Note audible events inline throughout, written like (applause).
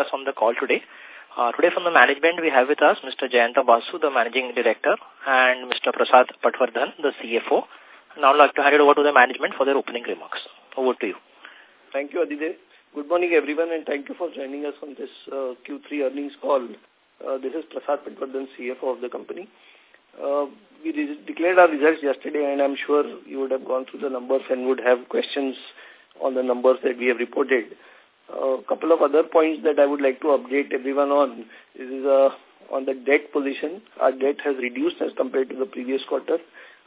us on the call today. Uh, today from the management, we have with us Mr. Jayanta Basu, the Managing Director, and Mr. Prasad Patwardhan, the CFO. Now I'd like to hand it over to the management for their opening remarks. Over to you. Thank you, Aditya. Good morning, everyone, and thank you for joining us on this uh, Q3 earnings call. Uh, this is Prasad Patwardhan, CFO of the company. Uh, we declared our results yesterday, and I'm sure you would have gone through the numbers and would have questions on the numbers that we have reported. A couple of other points that I would like to update everyone on is uh, on the debt position. Our debt has reduced as compared to the previous quarter.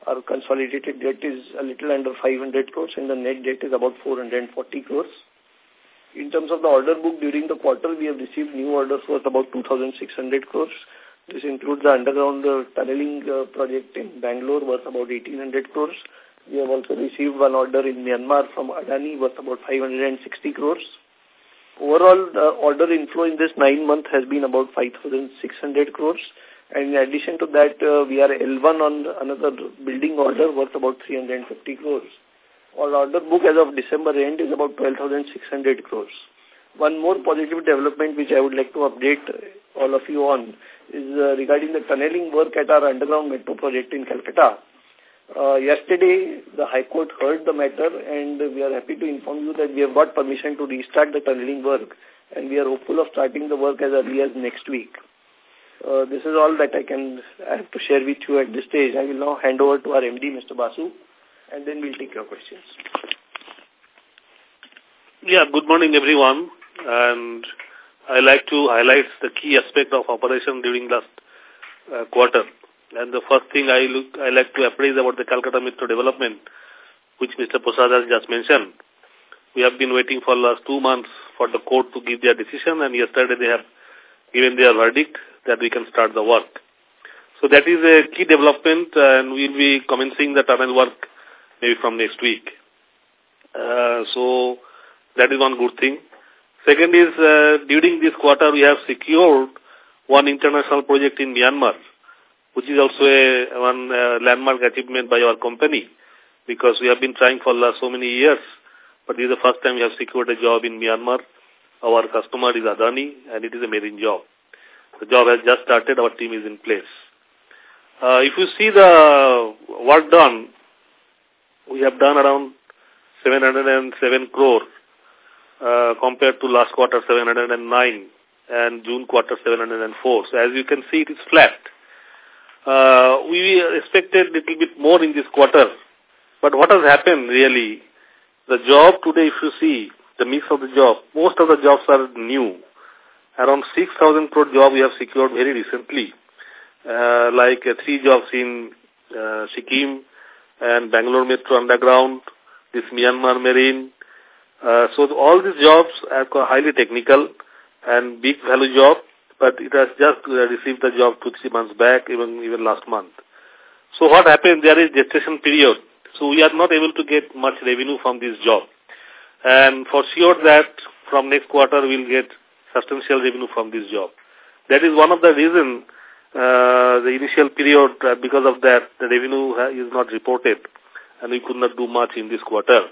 Our consolidated debt is a little under 500 crores and the net debt is about 440 crores. In terms of the order book during the quarter, we have received new orders worth about 2,600 crores. This includes the underground uh, tunneling uh, project in Bangalore worth about 1,800 crores. We have also received one order in Myanmar from Adani worth about 560 crores. Overall, the order inflow in this nine month has been about 5,600 crores. And in addition to that, uh, we are L1 on another building order worth about 350 crores. Our order book as of December end is about 12,600 crores. One more positive development which I would like to update all of you on is uh, regarding the tunneling work at our underground metro project in Calcutta. Uh, yesterday, the High Court heard the matter and we are happy to inform you that we have got permission to restart the tunneling work and we are hopeful of starting the work as early as next week. Uh, this is all that I can I have to share with you at this stage. I will now hand over to our MD, Mr. Basu, and then we'll take your questions. Yeah, good morning, everyone. And I like to highlight the key aspect of operation during last uh, quarter. And the first thing I look, I like to appraise about the Calcutta Metro development, which Mr. Prasad has just mentioned. We have been waiting for last two months for the court to give their decision, and yesterday they have given their verdict that we can start the work. So that is a key development, and we'll be commencing the tunnel work maybe from next week. Uh, so that is one good thing. Second is, uh, during this quarter, we have secured one international project in Myanmar which is also a one uh, landmark achievement by our company because we have been trying for last so many years, but this is the first time we have secured a job in Myanmar. Our customer is Adani and it is a marine job. The job has just started, our team is in place. Uh, if you see the work done, we have done around 707 crore uh, compared to last quarter 709 and June quarter 704. So as you can see, it is flat. Uh, we expected a little bit more in this quarter. But what has happened really, the job today, if you see, the mix of the job, most of the jobs are new. Around 6,000 crore job we have secured very recently, uh, like uh, three jobs in uh, Sikkim and Bangalore Metro Underground, this Myanmar Marine. Uh, so all these jobs are highly technical and big value job but it has just uh, received the job two, three months back, even even last month. So what happened, there is gestation period. So we are not able to get much revenue from this job. And for sure that from next quarter we'll get substantial revenue from this job. That is one of the reason uh, the initial period, uh, because of that, the revenue is not reported and we could not do much in this quarter.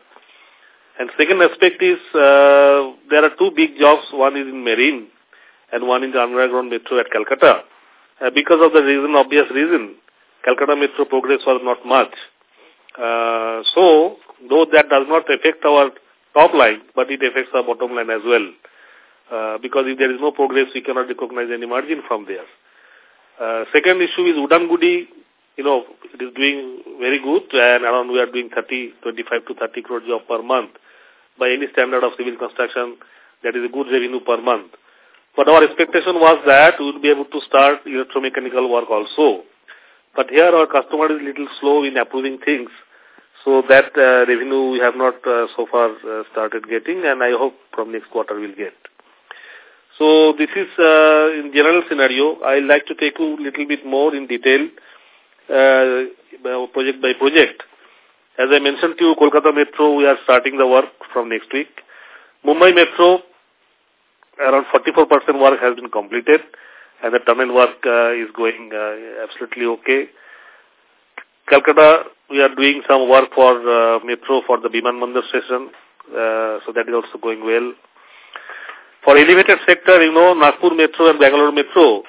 And second aspect is uh, there are two big jobs. One is in marine and one in the underground metro at Calcutta. Uh, because of the reason, obvious reason, Calcutta metro progress was not much. Uh, so, though that does not affect our top line, but it affects our bottom line as well. Uh, because if there is no progress, we cannot recognize any margin from there. Uh, second issue is Udangudi, you know, it is doing very good and around we are doing 30, 25 to 30 crore job per month. By any standard of civil construction, that is a good revenue per month. But our expectation was that we would be able to start electromechanical work also. But here our customer is a little slow in approving things. So that uh, revenue we have not uh, so far uh, started getting and I hope from next quarter we'll get. So this is uh, in general scenario. I'd like to take you a little bit more in detail uh, project by project. As I mentioned to you, Kolkata Metro, we are starting the work from next week. Mumbai Metro, around 44% work has been completed and the tunnel work uh, is going uh, absolutely okay. Calcutta, we are doing some work for uh, metro for the Biman Bandar station, uh, so that is also going well. For elevated sector, you know, Nagpur Metro and Bangalore Metro,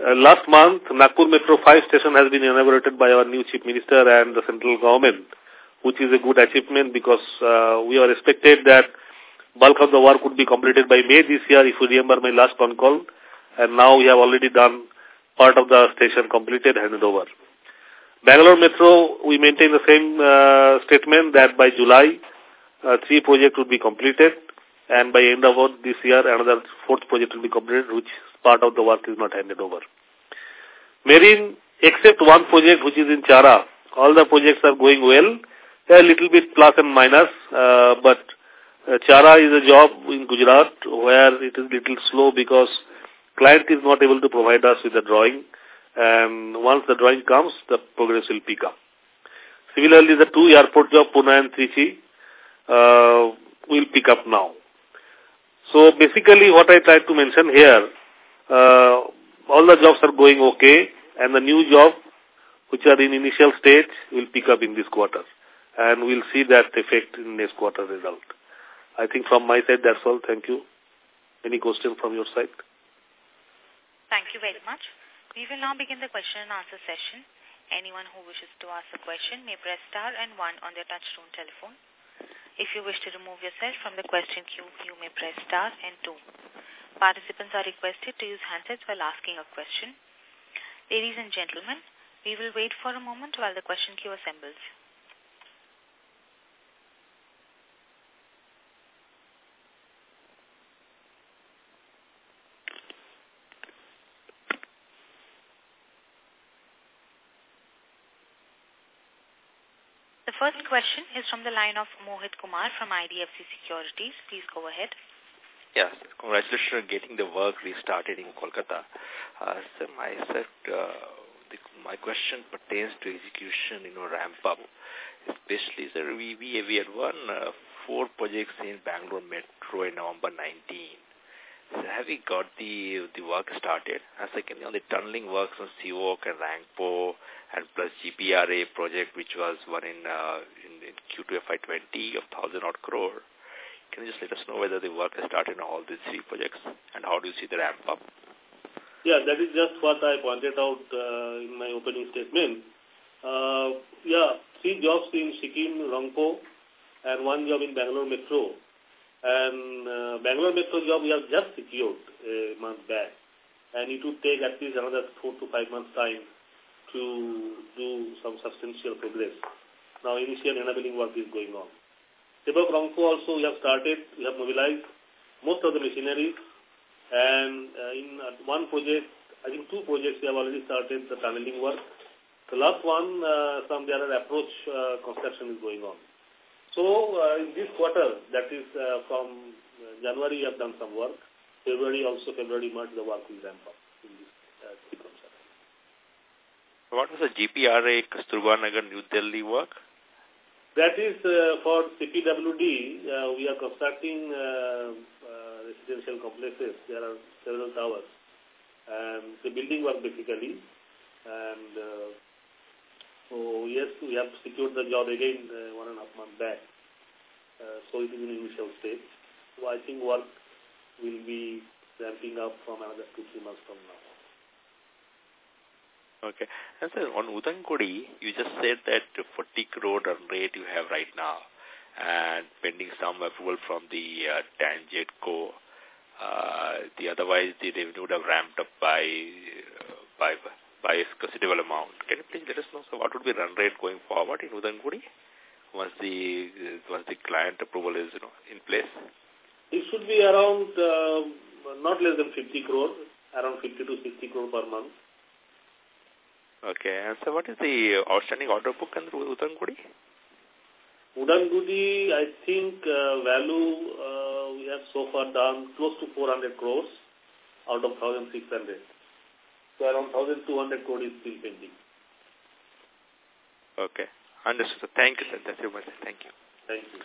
uh, last month, Nagpur Metro 5 station has been inaugurated by our new Chief Minister and the central government, which is a good achievement because uh, we are expected that bulk of the work would be completed by May this year, if you remember my last con call. And now we have already done part of the station completed, handed over. Bangalore Metro, we maintain the same uh, statement that by July, uh, three projects would be completed and by end of this year, another fourth project will be completed, which part of the work is not handed over. Marine, except one project which is in Chara, all the projects are going well. Are a little bit plus and minus, uh, but uh, Chara is a job in Gujarat where it is little slow because client is not able to provide us with the drawing. And once the drawing comes, the progress will pick up. Similarly, the two airport job, Pune and Trichy, uh, will pick up now. So basically what I tried to mention here, uh, all the jobs are going okay and the new job which are in initial stage will pick up in this quarter and we'll see that effect in next quarter result. I think from my side that's all. Thank you. Any question from your side? Thank you very much. We will now begin the question and answer session. Anyone who wishes to ask a question may press star and one on their touchtone telephone. If you wish to remove yourself from the question queue, you may press star and two. Participants are requested to use handsets while asking a question. Ladies and gentlemen, we will wait for a moment while the question queue assembles. First question is from the line of Mohit Kumar from IDFC Securities. Please go ahead. Yes, congratulations on getting the work restarted in Kolkata. Uh, so my, uh, the, my question pertains to execution, you know, ramp up. Especially, sir, we, we, we had won uh, four projects in Bangalore Metro in November 19. So have we got the the work started? And secondly, on the tunneling works on Sivok and Rangpo and plus GPRA project, which was one in, uh, in, in Q2 FY20 of 1,000 odd crore. Can you just let us know whether the work has started on all these three projects and how do you see the ramp up? Yeah, that is just what I pointed out uh, in my opening statement. Uh, yeah, three jobs in Sikkim, Rangpo, and one job in Bangalore Metro and uh, Bangalore Metro job we have just secured a month back. And it would take at least another four to five months time to do some substantial progress. Now initial enabling work is going on. Sivok Rangpo also we have started, we have mobilized most of the machinery and uh, in uh, one project, I think two projects we have already started the tunneling work. The last one, uh, some there approach uh, construction is going on. So uh, in this quarter, that is uh, from uh, January, we have done some work. February also, February, March, the work will ramp up in this uh, What was the GPRA Kasturba New Delhi work? That is uh, for CPWD. Uh, we are constructing uh, uh, residential complexes. There are several towers. And the building work basically. And uh, so yes, we have secured the job again uh, one and a half month back. Uh, so it is in initial stage. So I think work will be ramping up from another two, three months from now. Okay. And sir, on Udangudi, you just said that 40 crore run rate you have right now and pending some approval from the uh, TANGEDCO. Uh, the otherwise the revenue would have ramped up by uh, by by a considerable amount. Can you please let us know so what would be run rate going forward in Udangudi once the once the client approval is you know in place? It should be around uh, not less than 50 crore, around 50 to 60 crore per month. Okay, and so what is the outstanding order book under Udangudi? Udangudi, I think uh, value uh, we have so far done close to 400 crores out of 1,600. So around 1,200 crore is still pending. Okay. Understood. Thank you, sir. That's your message. Thank you. Thank you.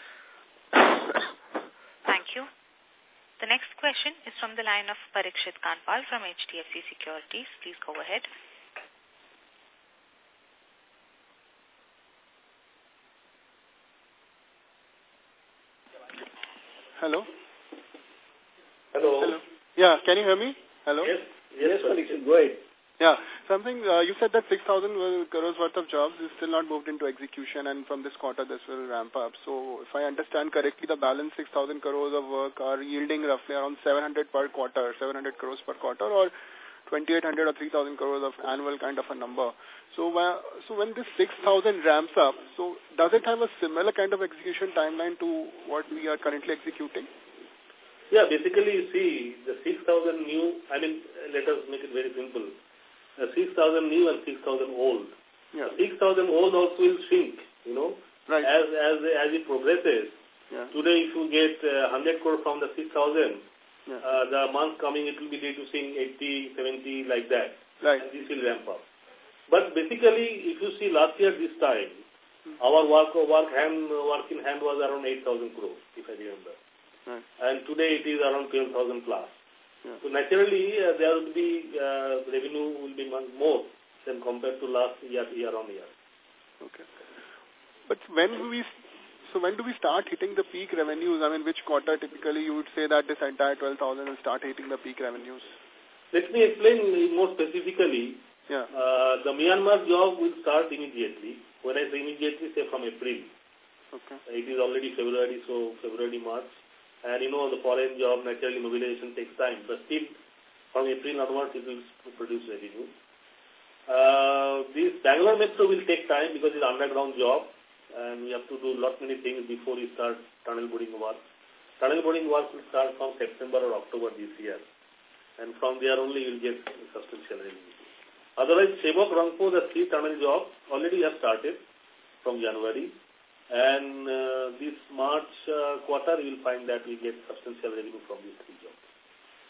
(coughs) Thank you. The next question is from the line of Parikshit Kandpal from HDFC Securities. Please go ahead. Hello. Hello. Hello. Yeah, can you hear me? Hello? Yes, yes, Parikshit, go ahead. Yeah, something, uh, you said that 6,000 crores worth of jobs is still not moved into execution and from this quarter this will ramp up. So if I understand correctly, the balance 6,000 crores of work are yielding roughly around 700 per quarter, 700 crores per quarter or 2,800 or 3,000 crores of annual kind of a number. So, uh, so when this 6,000 ramps up, so does it have a similar kind of execution timeline to what we are currently executing? Yeah, basically, you see, the 6,000 new, I mean, let us make it very simple. Uh, 6,000 new and 6,000 old. Yeah. 6,000 old also will shrink, you know, right. as, as, as it progresses. Yeah. Today, if you get uh, 100 crore from the 6,000, yeah. uh, the month coming, it will be reducing 80, 70, like that. Right. And this will ramp up. But basically, if you see last year this time, hmm. our work work hand work in hand was around 8,000 crore, if I remember. Right. And today it is around 12,000 plus. Yeah. So naturally, uh, there will be uh, revenue will be more than compared to last year, year on year. Okay. But when do we, so when do we start hitting the peak revenues? I mean, which quarter typically you would say that this entire 12,000 will start hitting the peak revenues? Let me explain more specifically. Yeah. Uh, the Myanmar job will start immediately. When I say immediately, say from April. Okay. It is already February, so February, March. And you know, the foreign job, naturally mobilization takes time, but still from April onwards it will produce revenue. Uh, this Bangalore Metro will take time because it's underground job and we have to do lot many things before we start tunnel boring work. Tunnel boring work will start from September or October this year and from there only you will get substantial revenue. Otherwise, Sivok Rangpo, the three tunnel job already has started from January and uh, this March uh, quarter, you will find that we get substantial revenue from these three jobs.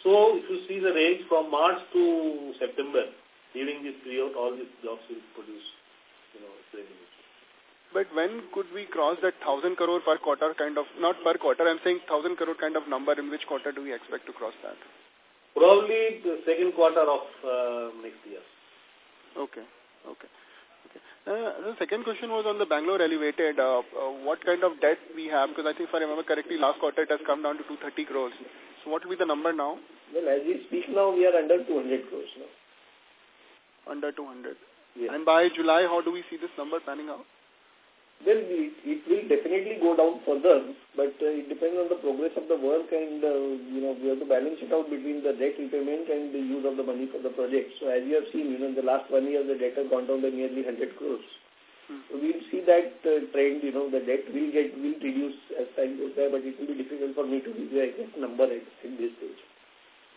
So, if you see the range from March to September, during this period, all these jobs will produce, you know, revenue. But when could we cross that 1,000 crore per quarter kind of, not per quarter, I'm saying 1,000 crore kind of number, in which quarter do we expect to cross that? Probably the second quarter of uh, next year. Okay, okay. Uh, the second question was on the Bangalore elevated. Uh, uh, what kind of debt we have? Because I think if I remember correctly, last quarter it has come down to 230 crores. So what will be the number now? Well, as we speak now, we are under 200 crores now. Under 200. Yes. And by July, how do we see this number panning out? Well, it, it will definitely go down further, but uh, it depends on the progress of the work and, uh, you know, we have to balance it out between the debt repayment and the use of the money for the project. So as you have seen, you know, in the last one year, the debt has gone down by nearly 100 crores. Hmm. So we'll see that uh, trend, you know, the debt will get, will reduce as time goes by, but it will be difficult for me to give you exact number at, at this stage.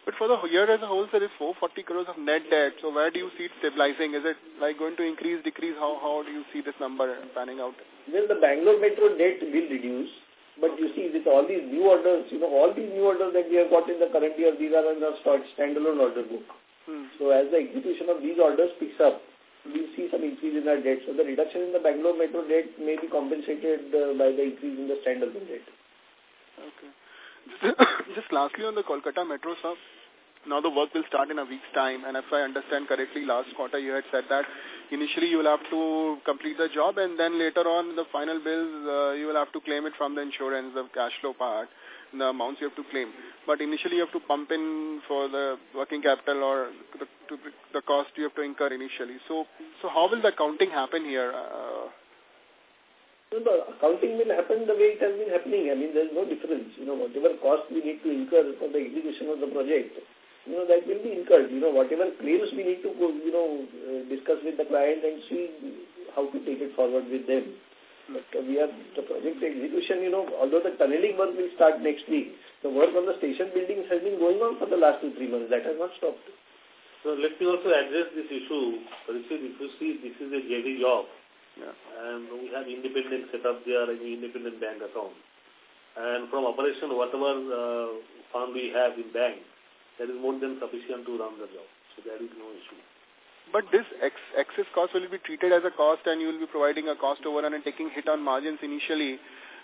But for the year as a whole, there is 440 crores of net debt. So where do you see it stabilizing? Is it like going to increase, decrease? How, how do you see this number panning out? Well, the Bangalore Metro debt will reduce. But you see, with all these new orders, you know, all these new orders that we have got in the current year, these are in the standalone order book. Hmm. So as the execution of these orders picks up, we'll see some increase in our debt. So the reduction in the Bangalore Metro debt may be compensated uh, by the increase in the standalone debt. Okay. (coughs) Just lastly on the Kolkata Metro, sir, now the work will start in a week's time and if I understand correctly, last quarter you had said that initially you will have to complete the job and then later on the final bills uh, you will have to claim it from the insurance, the cash flow part, the amounts you have to claim. But initially you have to pump in for the working capital or the, the cost you have to incur initially. So, so how will the accounting happen here? Uh, so the accounting will happen the way it has been happening. I mean, there is no difference. You know, whatever cost we need to incur for the execution of the project, you know, that will be incurred. You know, whatever claims we need to, you know, uh, discuss with the client and see how to take it forward with them. But we have the project execution, you know, although the tunneling work will start next week, the work on the station buildings has been going on for the last two, three months. That has not stopped. So let me also address this issue. If you see, this is a JV job. Yeah. And we have independent setup there and independent bank account. And from operation, whatever uh, fund we have in bank, that is more than sufficient to run the job. So there is no issue. But this ex excess cost will be treated as a cost and you will be providing a cost overrun and taking hit on margins initially.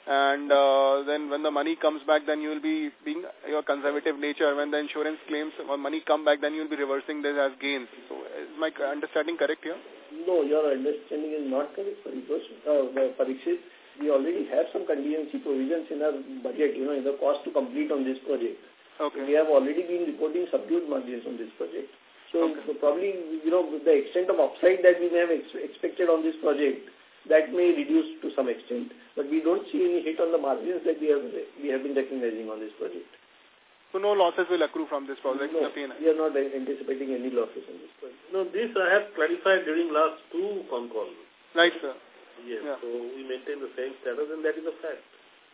And uh, then when the money comes back, then you will be being your conservative nature. When the insurance claims or money come back, then you will be reversing this as gains. So is my understanding correct here? No, your understanding is not correct, uh, Parikshit. We already have some contingency provisions in our budget, you know, in the cost to complete on this project. Okay. We have already been reporting subdued margins on this project. So, Okay. so probably, you know, the extent of upside that we may have ex expected on this project, that may reduce to some extent. But we don't see any hit on the margins that we have we have been recognizing on this project. So no losses will accrue from this project? No, we are not anticipating any losses on this project. No, this I have clarified during last two phone calls. Right, sir. Yes, Yeah. so we maintain the same status and that is a fact.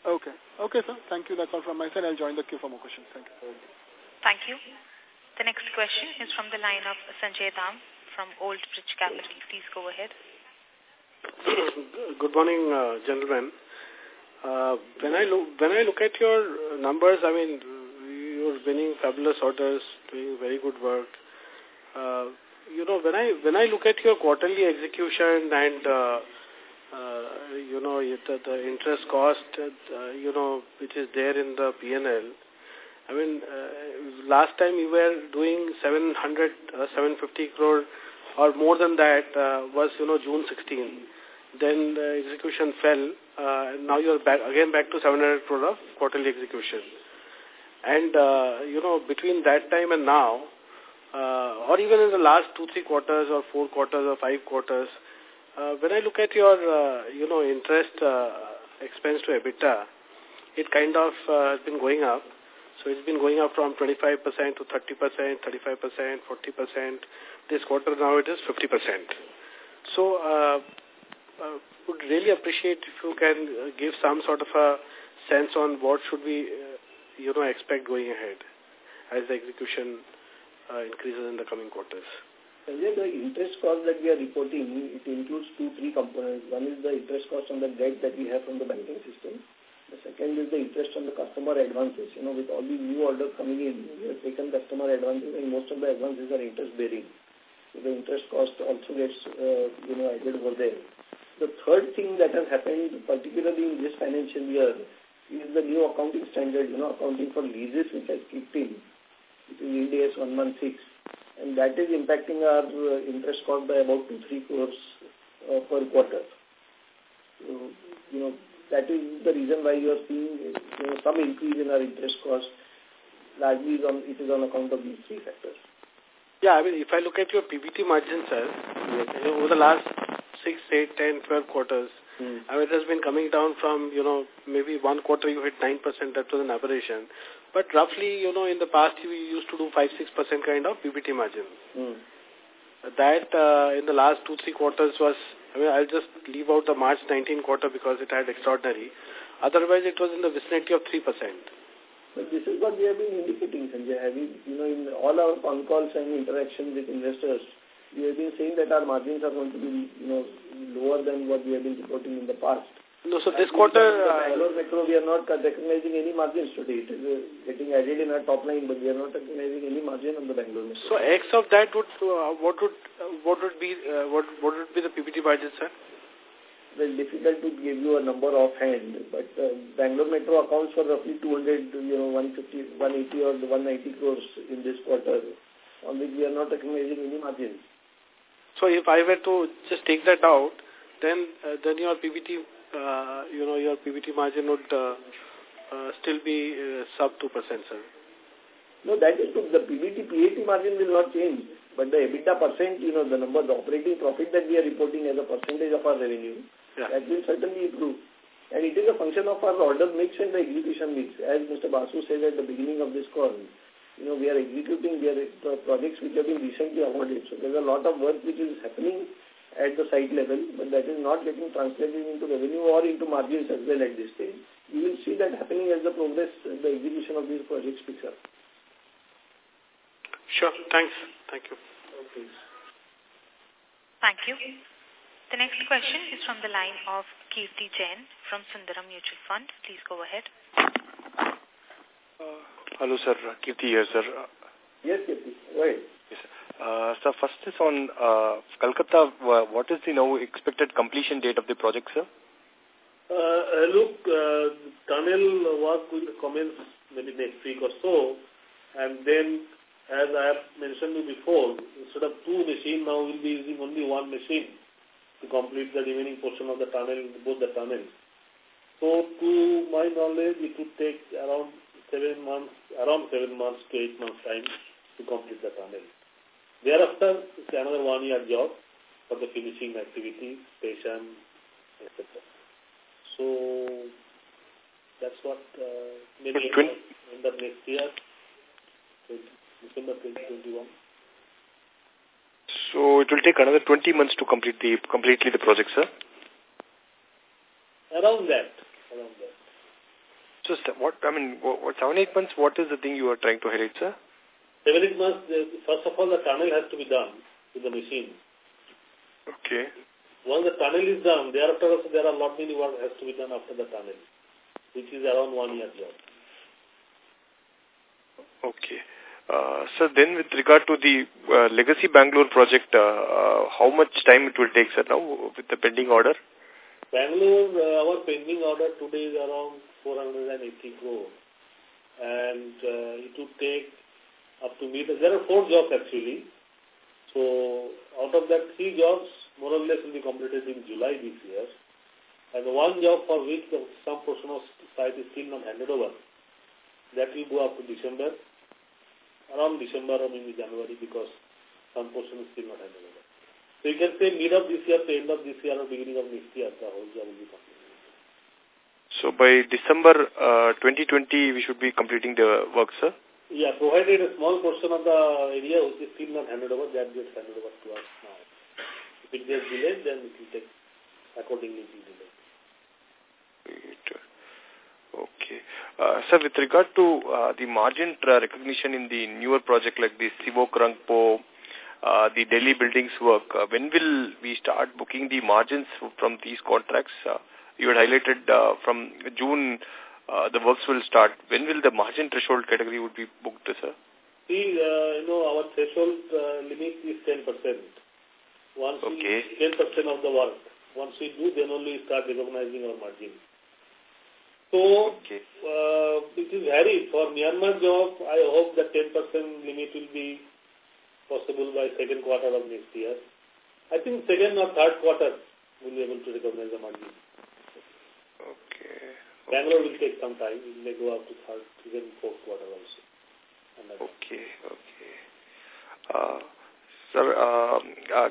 Okay. Okay, sir. Thank you. That's all from my side. I'll join the queue for more questions. Thank you. Thank you. The next question is from the line of Sanjay Dham from Old Bridge Capital. Please go ahead. Good morning, uh, gentlemen. Uh, when I look when I look at your numbers, I mean, winning fabulous orders, doing very good work. Uh, you know, when I when I look at your quarterly execution and uh, uh, you know the, the interest cost, uh, you know, which is there in the PNL. I mean, uh, last time you were doing 700, uh, 750 crore or more than that uh, was, you know, June 16. Then the execution fell. Uh, and now you're back again back to 700 crore of quarterly execution. And, uh, you know, between that time and now, uh, or even in the last two, three quarters or four quarters or five quarters, uh, when I look at your, uh, you know, interest uh, expense to EBITDA, it kind of uh, has been going up. So it's been going up from 25% to 30%, 35%, 40%. This quarter now it is 50%. So uh, uh, would really appreciate if you can uh, give some sort of a sense on what should we, uh, you know, expect going ahead as the execution uh, increases in the coming quarters. The interest cost that we are reporting, it includes two, three components. One is the interest cost on the debt that we have from the banking system. The second is the interest on the customer advances. You know, with all these new orders coming in, we have taken customer advances and most of the advances are interest bearing. So the interest cost also gets, uh, you know, added over there. The third thing that has happened, particularly in this financial year, is the new accounting standard, you know, accounting for leases which has kicked in, which is Ind AS 116. And that is impacting our uh, interest cost by about 2-3 crores uh, per quarter. So, you know, that is the reason why you are seeing you know, some increase in our interest cost. Largely is on, it is on account of these three factors. Yeah, I mean, if I look at your PBT margin, sir, yes. over the last 6, 8, 10, 12 quarters, Hmm. I mean, it has been coming down from, you know, maybe one quarter you hit 9%, that was an aberration. But roughly, you know, in the past we used to do 5-6% kind of PBT margin. Hmm. That uh, in the last two, three quarters was, I mean, I'll just leave out the March 19 quarter because it had extraordinary. Otherwise, it was in the vicinity of 3%. But this is what we have been indicating, Sanjay. Have you, you know, in all our con calls and interactions with investors, we have been saying that our margins are going to be, you know, lower than what we have been reporting in the past. No, so this quarter... Uh, Bangalore Metro, we are not recognizing any margins today. It is uh, getting added in our top line, but we are not recognizing any margin on the Bangalore Metro. so X of that would, uh, what would, uh, what would be, uh, what, what would be the PBT margin, sir? Well, difficult to give you a number offhand, but uh, Bangalore Metro accounts for roughly 200, you know, 150, 180 or 190 crores in this quarter, on which we are not recognizing any margins. So if I were to just take that out, then uh, then your PBT, uh, you know, your PBT margin would uh, uh, still be uh, sub 2%, sir. No, that is true. The PBT, PAT margin will not change, but the EBITDA percent, you know, the number, the operating profit that we are reporting as a percentage of our revenue, Yeah. that will certainly improve. And it is a function of our order mix and the execution mix. As Mr. Basu said at the beginning of this call, you know, we are executing we are, the projects which have been recently awarded. So there's a lot of work which is happening at the site level, but that is not getting translated into revenue or into margins as well at this stage. You will see that happening as the progress, the execution of these projects picks up. Sure. Thanks. Thank you. Okay. Thank you. The next question is from the line of Kirti Jain from Sundaram Mutual Fund. Please go ahead. Uh, hello, sir. Kirti here, sir. Yes, Kirti. Right. Yes, sir. Uh, so first is on uh. Uh, what is the now expected completion date of the project, sir? Uh, uh, look, uh, tunnel work will commence maybe next week or so, and then, as I have mentioned you before, instead of two machines, now we'll be using only one machine to complete the remaining portion of the tunnel, both the tunnels. So, to my knowledge, it would take around seven months, around seven months to eight months time to complete the tunnel. Thereafter, it's another one year job for the finishing activity, station, etc. So that's what uh, maybe end of next year, December 2021. So it will take another 20 months to complete the completely the project, sir? Around that. Around that. So what, I mean, what, seven, eight months, what is the thing you are trying to highlight, sir? Seven, eight months, first of all, the tunnel has to be done with the machine. Okay. Once the tunnel is done, thereafter also there are a lot many work has to be done after the tunnel, which is around one year job. Okay. Uh, so then with regard to the uh, Legacy Bangalore project, uh, uh, how much time it will take, sir, now with the pending order? Bangalore, uh, our pending order today is around 480 crore. And uh, it would take up to meet. There are four jobs actually. So out of that, three jobs more or less will be completed in July this year. And one job for which some portion of site is still not handed over. That will go up to December, around December or maybe January because some portion is still not handed over. So you can say mid of this year to end of this year or beginning of next year, the whole job will be completed. So by December uh, 2020, we should be completing the work, sir? Yeah, provided a small portion of the area which is still not handed over, that gets handed over to us now. If it gets delayed, then it will take accordingly to delay. Okay. Uh, sir, with regard to uh, the margin recognition in the newer project like the Sivok Rangpo, uh, the Delhi buildings work, uh, when will we start booking the margins from these contracts? Uh, you had highlighted uh, from June uh, the works will start. When will the margin threshold category would be booked, sir? See, uh, you know, our threshold uh, limit is 10%. Once okay. we 10% of the work. Once we do, then only we start recognizing our margin. So, okay. uh, it is varied. For Myanmar job, I hope the 10% limit will be possible by second quarter of next year. I think second or third quarter we'll be able to recognize the margin. Okay. Bangalore will take some time. It may go up to third, even fourth quarter also. Okay, okay. Uh, sir, uh, uh,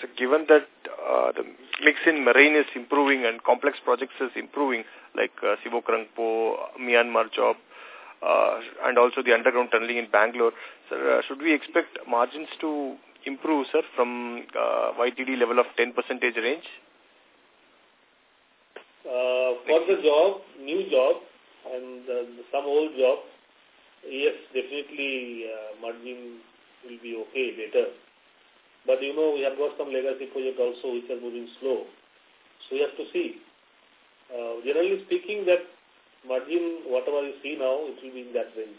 so given that uh, the mix in marine is improving and complex projects is improving, like uh, Sivok Rangpo, Myanmar job, uh, and also the underground tunneling in Bangalore, sir, uh, should we expect margins to improve, sir, from uh, YTD level of 10 percentage range? Uh, for the job, new job, and uh, some old job, yes, definitely uh, margin will be okay, later. But you know, we have got some legacy project also which are moving slow. So we have to see. Uh, generally speaking, that margin, whatever you see now, it will be in that range.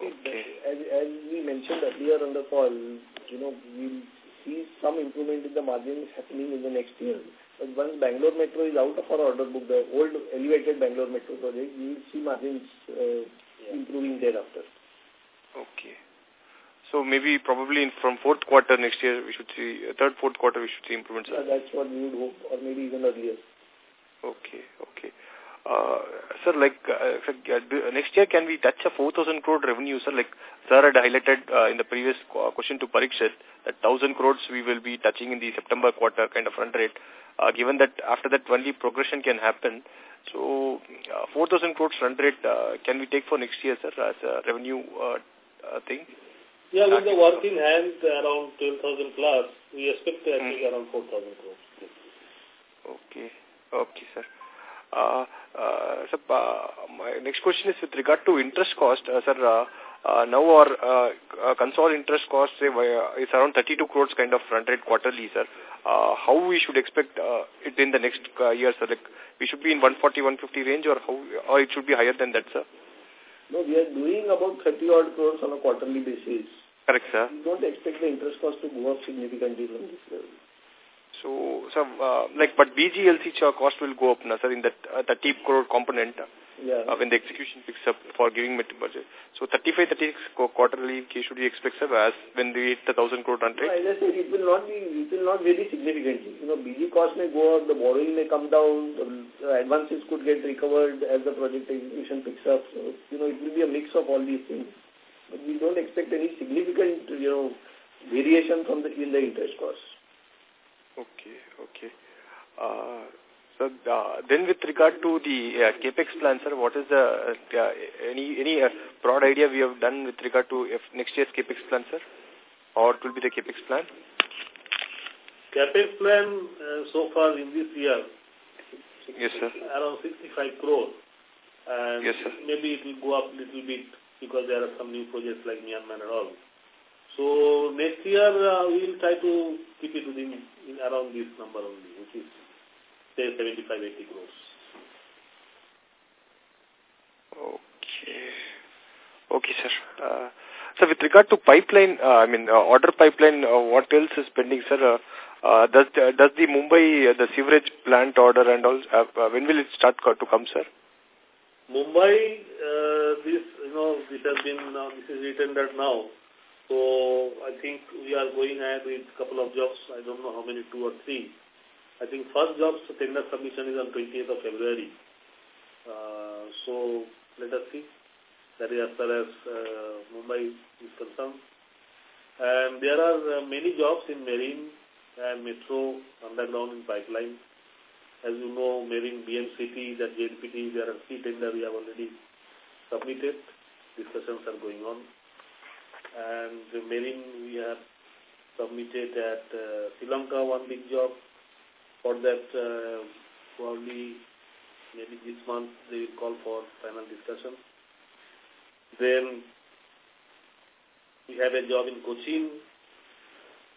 Okay. As, as we mentioned earlier on the call, you know, we'll see some improvement in the margins happening in the next year. But once Bangalore Metro is out of our order book, the old elevated Bangalore Metro project, we will see margins uh, yeah. improving thereafter. Okay. So maybe probably in, from fourth quarter next year, we should see, uh, third, fourth quarter, we should see improvements. Yeah, that's what we would hope, or maybe even earlier. Okay, okay. Uh, sir, like uh, next year, can we touch a 4,000 crore revenue, sir? Like sir had highlighted uh, in the previous question to Parikshit that 1,000 crores we will be touching in the September quarter kind of run rate. Uh, given that after that only progression can happen, so uh, 4,000 crores run rate uh, can we take for next year, sir, as a revenue uh, uh, thing? Yeah, with the work in hand around 12,000 plus, we expect to achieve mm. around 4,000 crores. Okay, okay, sir. Uh, uh, so, uh, my next question is with regard to interest cost. Uh, sir, uh, uh, now our uh, uh, console interest cost say, uh, is around 32 crores kind of run rate quarterly, sir. Uh, how we should expect uh, it in the next uh, year, sir? Like, we should be in 140, 150 range or how, or it should be higher than that, sir? No, we are doing about 30 odd crores on a quarterly basis. Correct, sir. We don't expect the interest cost to go up significantly from this level. So, so uh, like, but BGLC cost will go up, na, sir, in that uh, 30 crore component. yeah. uh, when the execution picks up for giving budget. So 35, 36 quarterly should we expect, sir, as when we hit the 1,000 crore run rate? as I said, it will not be, it will not vary significantly. You know, BG cost may go up, the borrowing may come down, the advances could get recovered as the project execution picks up. So, you know, it will be a mix of all these things. But we don't expect any significant, you know, variation from the in the interest costs. Okay, okay. Uh, so uh, then with regard to the uh, capex plan, sir, what is the uh, any any uh, broad idea we have done with regard to if next year's capex plan, sir, or it will be the capex plan? Capex plan uh, so far in this year, yes, sir, around 65 crore, and yes, sir. maybe it will go up a little bit because there are some new projects like Myanmar and all. So next year uh, we will try to keep it within in around this number only, which is say 75, 80 crores. Okay. Okay, sir. Uh, so with regard to pipeline, uh, I mean, uh, order pipeline, uh, what else is pending, sir? Uh, uh, does, uh, does the Mumbai, uh, the sewerage plant order and all, uh, uh, when will it start to come, sir? Mumbai, uh, this, you know, this has been, uh, this is written that now. So I think we are going ahead with a couple of jobs. I don't know how many, two or three. I think first jobs tender submission is on 20th of February. Uh, so let us see. That is as far as uh, Mumbai is concerned. And there are uh, many jobs in marine and metro underground in pipeline. As you know, marine BMCT, that JNPT, there are three tender we have already submitted. Discussions are going on. And marine we have submitted at uh, Sri Lanka, one big job, for that, uh, probably maybe this month they will call for final discussion. Then we have a job in Cochin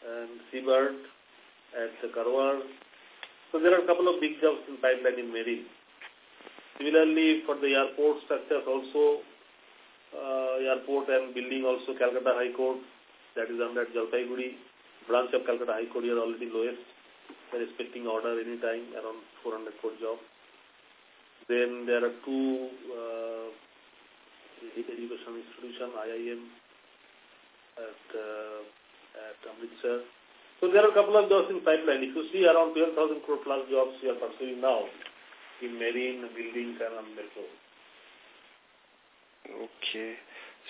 and Seabird at the Karwar. So there are a couple of big jobs in pipeline in Marine. Similarly, for the airport structures also, airport and building also Calcutta High Court, that is under Jalpaiguri, branch of Calcutta High Court here already lowest. They're expecting order anytime around 400 crore job. Then there are two uh, education institution, IIM at, uh, at Amritsar. So there are a couple of jobs in pipeline. If you see around 12,000 crore plus jobs we are pursuing now in marine, buildings and on metro. Okay.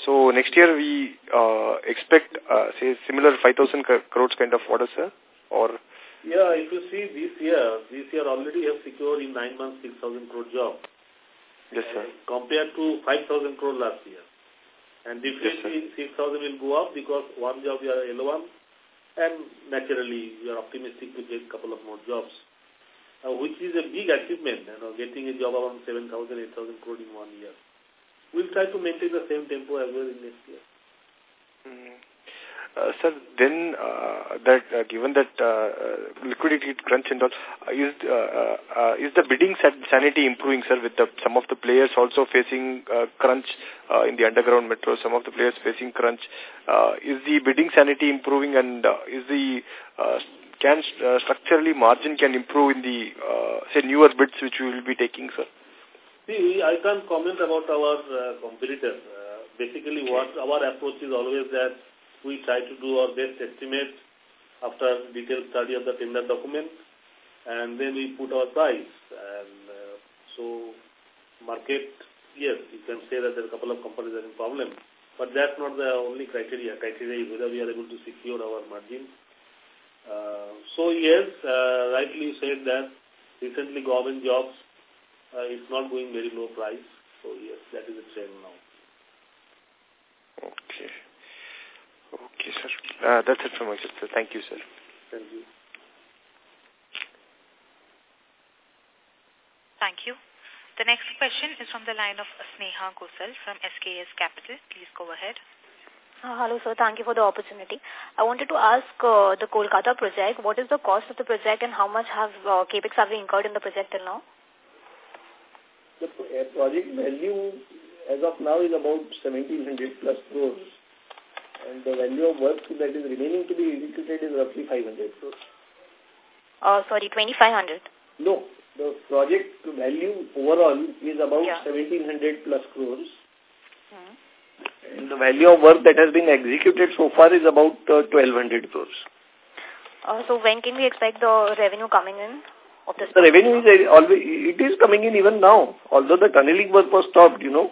So next year we uh, expect, uh, say, similar 5,000 crores kind of orders, sir? Or yeah, if you see this year, this year already have secured in nine months 6,000 crore job. Yes, sir. Uh, compared to 5,000 crore last year. And definitely yes, 6,000 will go up because one job we are L1 and naturally we are optimistic to get a couple of more jobs. Uh, which is a big achievement, you know, getting a job around 7,000, 8,000 crore in one year. We'll try to maintain the same tempo as well in next year. Mm. Uh, sir, then uh, that uh, given that uh, liquidity crunch and all, uh, is uh, uh, is the bidding sanity improving, sir? With the, some of the players also facing uh, crunch uh, in the underground metro, some of the players facing crunch. Uh, is the bidding sanity improving, and uh, is the uh, can uh, structurally margin can improve in the uh, say newer bids which we will be taking, sir? See, I can't comment about our uh, competitor. Uh, basically, what our approach is always that we try to do our best estimate after detailed study of the tender document and then we put our price. And uh, so market, yes, you can say that there are a couple of companies that are in problem, but that's not the only criteria. Criteria is whether we are able to secure our margin. Uh, so yes, uh, rightly said that recently government jobs uh, is not going very low price. So yes, that is a trend now. Okay. Okay, sir. Uh, that's it from my side, sir. Thank you, sir. Thank you. Thank you. The next question is from the line of Sneha Gosal from SKS Capital. Please go ahead. Uh, hello, sir. Thank you for the opportunity. I wanted to ask uh, the Kolkata project, what is the cost of the project and how much have uh, capex have we incurred in the project till now? The project value as of now is about 1700 plus crores and the value of work that is remaining to be executed is roughly 500 crores. Uh, sorry, 2500? No, The project value overall is about yeah. 1700 plus crores. Hmm. And the value of work that has been executed so far is about uh, 1200 crores. Uh, so when can we expect the revenue coming in? Of this the revenue is always, it is coming in even now. Although the tunneling work was stopped, you know,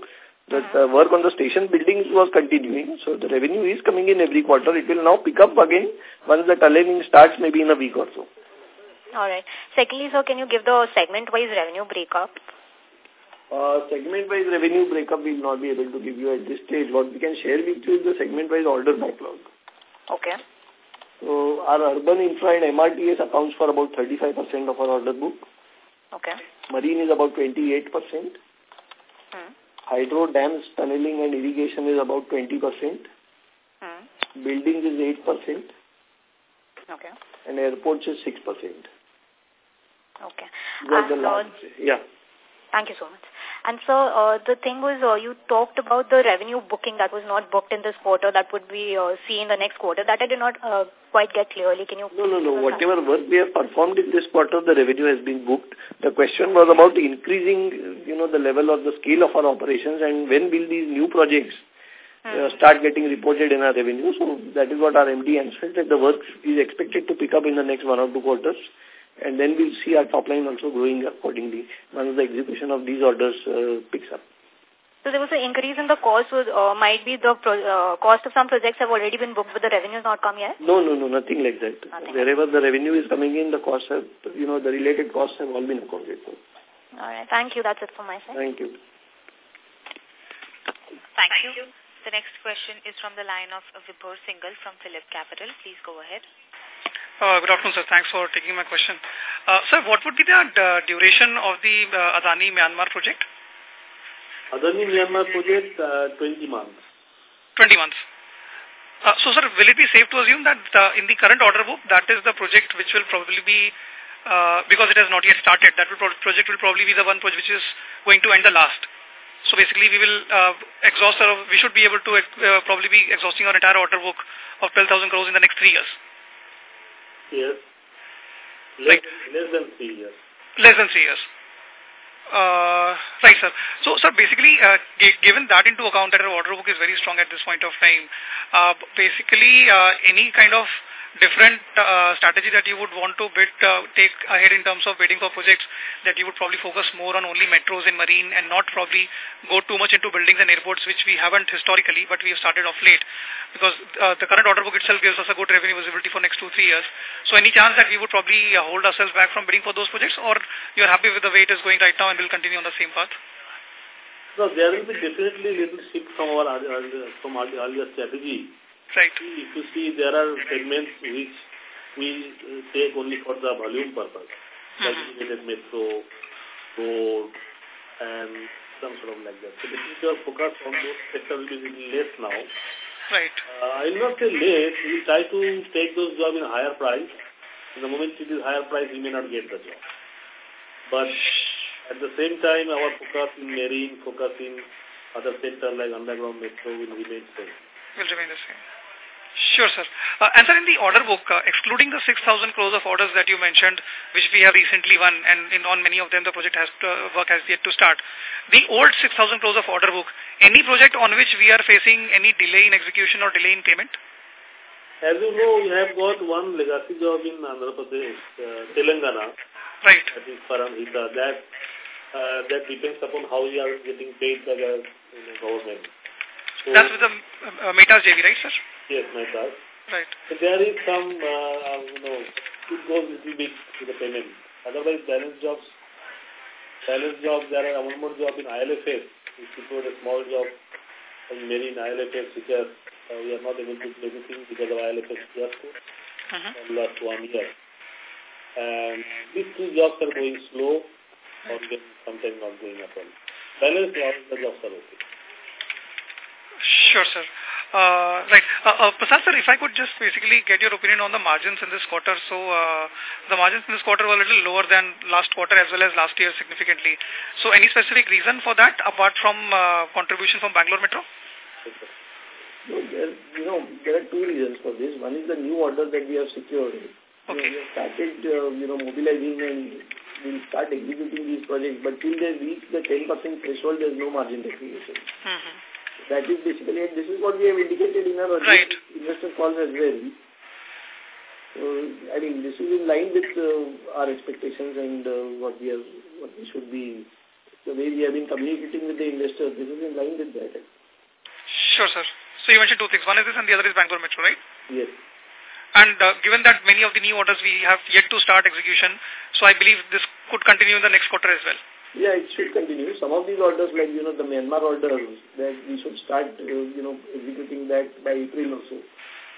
the, the work on the station buildings was continuing. So the revenue is coming in every quarter. It will now pick up again once the tunneling starts maybe in a week or so. All right. Secondly, sir, can you give the segment-wise revenue breakup? Uh, segment-wise revenue breakup we will not be able to give you at this stage. What we can share with you is the segment-wise order backlog. Okay. So our urban infra and MRTS accounts for about 35% of our order book. Okay. Marine is about 28%. Hmm. Hydro, dams, tunneling and irrigation is about 20%. Hmm. Buildings is 8%. Okay. And airports is 6%. Okay. And, uh, yeah. Thank you so much. And so uh, the thing was, uh, you talked about the revenue booking that was not booked in this quarter that would be uh, seen in the next quarter. That I did not uh, quite get clearly. Can you? No, no, no. Whatever work we have performed in this quarter, the revenue has been booked. The question was about increasing, you know, the level of the scale of our operations and when will these new projects uh, hmm. start getting reported in our revenue. So that is what our MD answered, that the work is expected to pick up in the next one or two quarters and then we'll see our top line also growing accordingly once the execution of these orders uh, picks up. So there was an increase in the cost, so uh, might be the pro uh, cost of some projects have already been booked, but the revenue has not come yet? No, no, no, nothing like that. Nothing Wherever the revenue is coming in, the costs have, you know, the related costs have all been accounted for. All right, thank you. That's it from my side. Thank you. Thank you. The next question is from the line of Vibhor Singhal from Phillip Capital. Please go ahead. Uh, good afternoon, sir. Thanks for taking my question. Uh, sir, what would be the uh, duration of the uh, Adani Myanmar project? Adani Myanmar project, uh, 20 months. 20 months. Uh, so, sir, will it be safe to assume that uh, in the current order book, that is the project which will probably be, uh, because it has not yet started, that will pro project will probably be the one project which is going to end the last. So basically, we will uh, exhaust, our, we should be able to uh, probably be exhausting our entire order book of 12,000 crores in the next three years years. Less, right. less than three years. Less than three years. Uh, right, sir. So, sir, basically, uh, given that into account that our order book is very strong at this point of time, uh, basically, uh, any kind of different uh, strategy that you would want to bid, uh, take ahead in terms of bidding for projects that you would probably focus more on only metros and marine and not probably go too much into buildings and airports, which we haven't historically, but we have started off late because uh, the current order book itself gives us a good revenue visibility for next two, three years. So any chance that we would probably uh, hold ourselves back from bidding for those projects or you're happy with the way it is going right now and will continue on the same path? No, there will be definitely little shift from our from our earlier strategy Right. If you see, there are segments which we uh, take only for the volume purpose, mm-hmm. like integrated metro, road, and some sort of like that. So, this is your focus on those sectors will be less now. Right. Uh, I will not say less. We try to take those jobs in a higher price. In the moment it is higher price, we may not get the job. But at the same time, our focus in marine, focus in other sectors like underground metro will remain same. Will remain the same. Sure, sir. Uh, and sir, in the order book, uh, excluding the 6,000 crores of orders that you mentioned, which we have recently won, and in, on many of them the project has to, uh, work has yet to start, the old 6,000 crores of order book, any project on which we are facing any delay in execution or delay in payment? As you know, we have got one legacy job in Andhra Pradesh, uh, Telangana. Right. That is Pranahita. That, uh, that depends upon how we are getting paid by the you know, government. So, That's with the uh, Maytas JV, right, sir? Yes, my card. Right. So there is some, uh, you know, it goes little bit to the payment. Otherwise, balance jobs, balance jobs, there are one more job in ILFS, which is a small job and many in ILFS, which are, uh, we are not able to do anything because of ILFS fiasco uh -huh. in last one year. And these two jobs are going slow or sometimes not going at all. Balance the jobs are okay. Sure, sir. Uh, right. Uh, uh, Prasad sir, if I could just basically get your opinion on the margins in this quarter. So uh, the margins in this quarter were a little lower than last quarter as well as last year significantly. So any specific reason for that apart from uh, contribution from Bangalore Metro? No, there, you know, there are two reasons for this. One is the new order that we have secured. Okay. You know, we have started, uh, you know, mobilizing and we'll start executing these projects, but till they reach the 10% threshold, there's no margin recognition. Mm -hmm. That is basically, and this is what we have indicated in our right. investor calls as well. So, I mean, this is in line with uh, our expectations and uh, what we are, what we should be, the way we have been communicating with the investors. This is in line with that. Sure, sir. So you mentioned two things. One is this and the other is Bangalore Metro, right? Yes. And uh, given that many of the new orders we have yet to start execution, so I believe this could continue in the next quarter as well. Yeah, it should continue. Some of these orders, like, you know, the Myanmar orders, that we should start, uh, you know, executing that by April or so.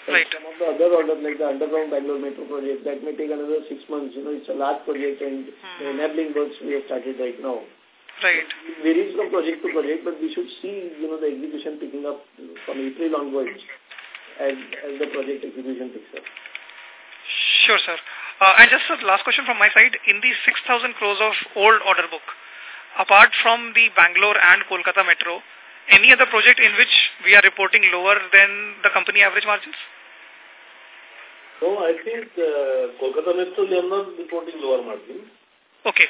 right. Some of the other orders, like the underground Bangalore Metro project, that may take another six months. You know, it's a large project and hmm. the enabling works we have started right now. Right. It varies from project to project, but we should see, you know, the execution picking up from April onwards as, as the project execution picks up. Sure, sir. Uh, and just a last question from my side. In the 6,000 crores of old order book, apart from the Bangalore and Kolkata Metro, any other project in which we are reporting lower than the company average margins? No, I think uh, Kolkata Metro, we are not reporting lower margins. Okay.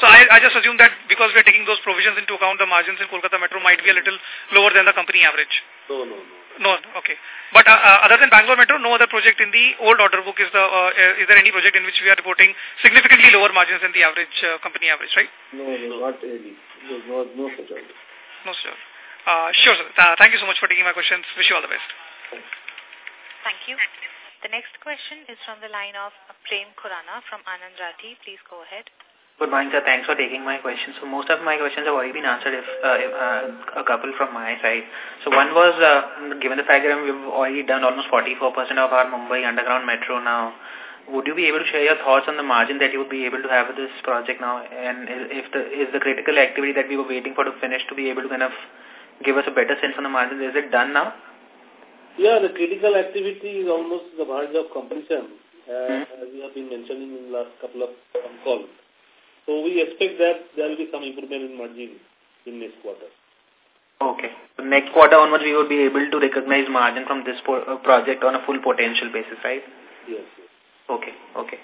So I, I just assume that because we are taking those provisions into account, the margins in Kolkata Metro might be a little lower than the company average. No, no, no. No, okay. But uh, uh, other than Bangalore Metro, no other project in the old order book is the uh, uh is there any project in which we are reporting significantly lower margins than the average uh, company average, right? No, no, not really. No, no, no such order. No, sir. Uh, sure, sir. Uh, thank you so much for taking my questions. Wish you all the best. Thank you. The next question is from the line of Prem Khurana from Anand Rathi. Please go ahead. Good morning, sir. Thanks for taking my questions. So most of my questions have already been answered, if, uh, if uh, a couple from my side. So one was, uh, given the fact that we've already done almost 44% of our Mumbai Underground Metro now, would you be able to share your thoughts on the margin that you would be able to have with this project now? And if the is the critical activity that we were waiting for to finish to be able to kind of give us a better sense on the margin, is it done now? Yeah, the critical activity is almost the verge of completion, uh, hmm. as we have been mentioning in the last couple of calls. So we expect that there will be some improvement in margin in next quarter. Okay. So next quarter onwards, we will be able to recognize margin from this uh, project on a full potential basis, right? Yes. yes. Okay. Okay.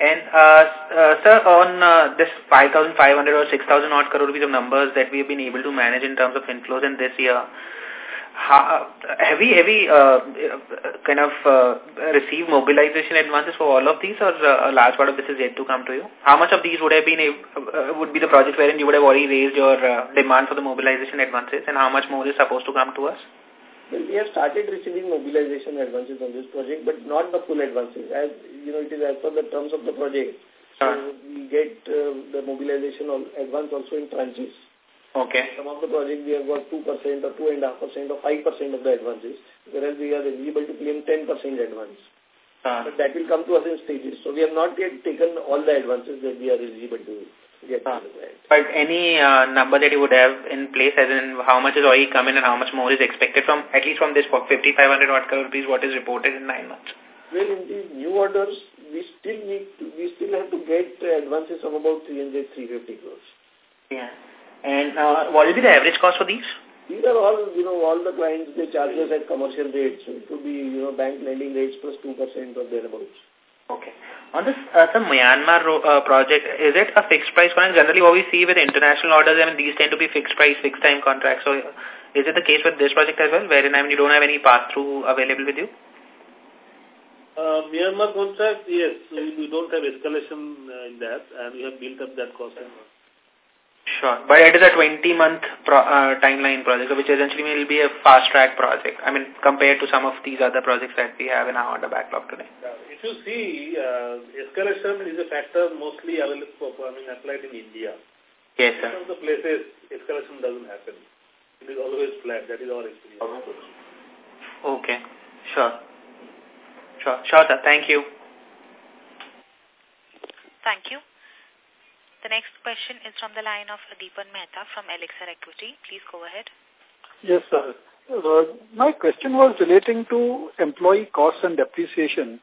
And, uh, uh, sir, on uh, this 5,500 or 6,000 odd crore rupees of numbers that we have been able to manage in terms of inflows in this year, have we, have we uh, kind of uh, received mobilization advances for all of these or uh, a large part of this is yet to come to you? How much of these would have been, a, uh, would be the project wherein you would have already raised your uh, demand for the mobilization advances and how much more is supposed to come to us? Well, we have started receiving mobilization advances on this project, but not the full advances. As you know, it is as per the terms of the project. So we get uh, the mobilization advance also in tranches. Okay. Some of the projects we have got 2% or 2.5% or 5% of the advances, whereas we are eligible to claim 10% advance. Uh. But that will come to us in stages. So we have not yet taken all the advances that we are eligible to get. Uh. But any uh, number that you would have in place, as in how much is already come in and how much more is expected from, at least from this 5,500 odd crore rupees, what is reported in nine months? Well, in these new orders, we still need to, we still have to get advances of about 300, 350 crores. Yeah. And uh, what will be the average cost for these? These are all, you know, all the clients, they charge us at commercial rates. So it could be, you know, bank lending rates plus 2% or thereabouts. Okay. On this uh, the Myanmar uh, project, is it a fixed price contract? Generally what we see with international orders, I mean, these tend to be fixed price, fixed time contracts. So is it the case with this project as well, wherein I mean, you don't have any pass-through available with you? Uh, Myanmar contract, yes. We, we don't have escalation uh, in that, and we have built up that cost. Sure. But it is a 20-month uh, timeline project, which essentially will be a fast-track project. I mean, compared to some of these other projects that we have in our order backlog today. if you see, uh, escalation is a factor mostly available for, I mean, applied in India. Yes, sir. Some of the places, escalation doesn't happen. It is always flat. That is our experience. Okay. Sure. Sure. Sure, sir. Thank you. Thank you. The next question is from the line of Deepan Mehta from Elixir Equity. Please go ahead. Yes, sir. Uh, my question was relating to employee costs and depreciation.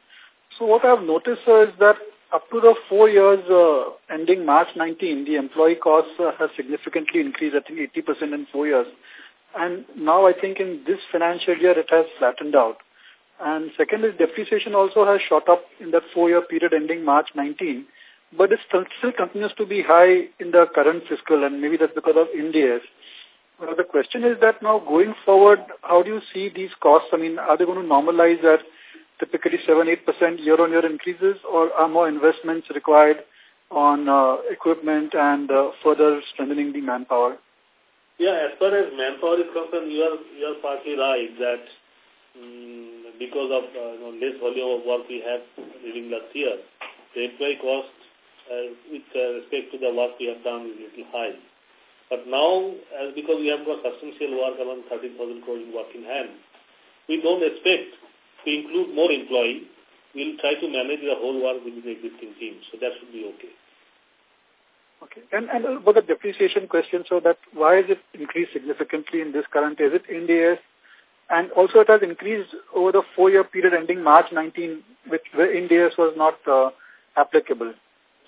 So what I've noticed, sir, is that up to the four years uh, ending March 19, the employee costs uh, have significantly increased, I think 80% in four years. And now I think in this financial year it has flattened out. And second is depreciation also has shot up in that four-year period ending March 19 but it still, continues to be high in the current fiscal, and maybe that's because of Ind AS. Well, the question is that now going forward, how do you see these costs? I mean, are they going to normalize at typically 7-8% year-on-year increases, or are more investments required on uh, equipment and uh, further strengthening the manpower? Yeah, as far as manpower is concerned, you are you are partly right that um, because of uh, you know, less volume of work we have during last year, the employee cost with uh, respect to the work we have done is a little high. But now, as because we have got substantial work around 13,000 crore in work in hand, we don't expect to include more employees. We'll try to manage the whole work within the existing team, so that should be okay. Okay. And, and about the depreciation question, so that why is it increased significantly in this current? Is it Ind AS? And also it has increased over the four-year period ending March 19, which where Ind AS was not uh, applicable.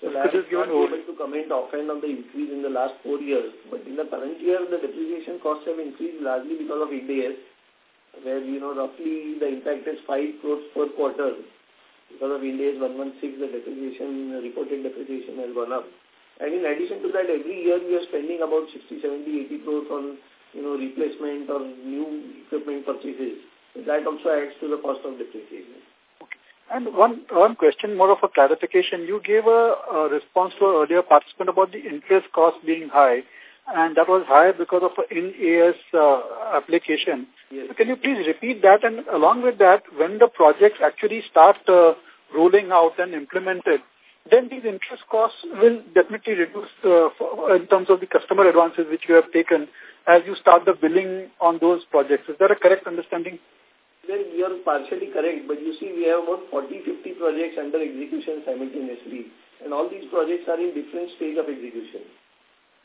So I am not able to comment often on the increase in the last four years, but in the current year, the depreciation costs have increased largely because of Ind where, you know, roughly the impact is 5 crores per quarter. Because of Ind AS 116, the depreciation, reported depreciation has gone up. And in addition to that, every year we are spending about 60, 70, 80 crores on, you know, replacement or new equipment purchases. That also adds to the cost of depreciation. And one one question, more of a clarification. You gave a, a response to an earlier participant about the interest cost being high, and that was high because of an Ind AS uh, application. Yes. So can you please repeat that? And along with that, when the projects actually start uh, rolling out and implemented, then these interest costs will definitely reduce uh, in terms of the customer advances which you have taken as you start the billing on those projects. Is that a correct understanding? Well, you are partially correct, but you see we have about 40-50 projects under execution simultaneously, and all these projects are in different stage of execution.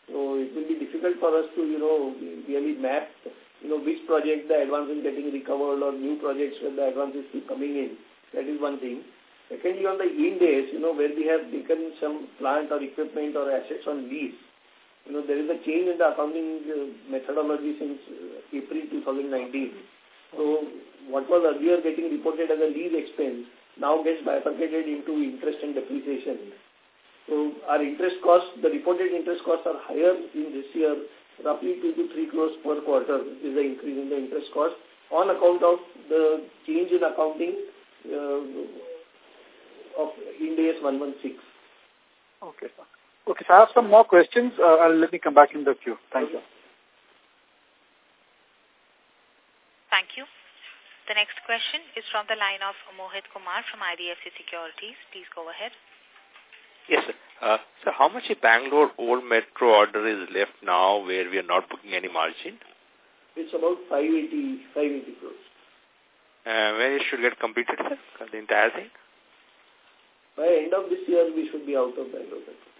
So it will be difficult for us to, you know, really map, you know, which project the advance is getting recovered or new projects where the advance is still coming in. That is one thing. Secondly, on the Ind AS, you know, where we have taken some plant or equipment or assets on lease, you know, there is a change in the accounting methodology since April 2019. So what was earlier getting reported as a lease expense now gets bifurcated into interest and depreciation. So our interest costs, the reported interest costs are higher in this year, roughly 2 to 3 crores per quarter is the increase in the interest cost on account of the change in accounting uh, of Ind AS 116. Okay. Okay, so I have some more questions. Uh, I'll let me come back in the queue. Thank okay. you. Thank you. The next question is from the line of Mohit Kumar from IDFC Securities. Please go ahead. Yes, sir. Uh, so how much a Bangalore Old Metro order is left now where we are not booking any margin? It's about 580, 580 crores. Uh, when it should get completed, sir? The entire thing? By end of this year, we should be out of Bangalore Metro.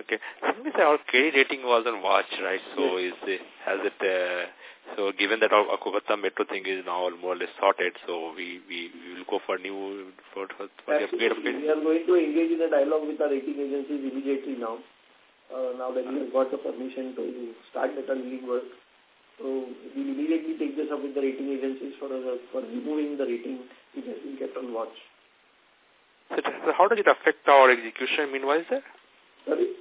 Okay. So our credit rating was on watch, right? So yes. is it, has it, uh, so given that our, our Kolkata metro thing is now more or less sorted, so we, we, we will go for new, for, for, for the upgrade of We are going to engage in a dialogue with our rating agencies immediately now. Uh, now that we have got the permission to start the tunneling work. So we'll immediately take this up with the rating agencies for, uh, for removing the rating which has been kept on watch. So, so how does it affect our execution meanwhile, sir? Sorry?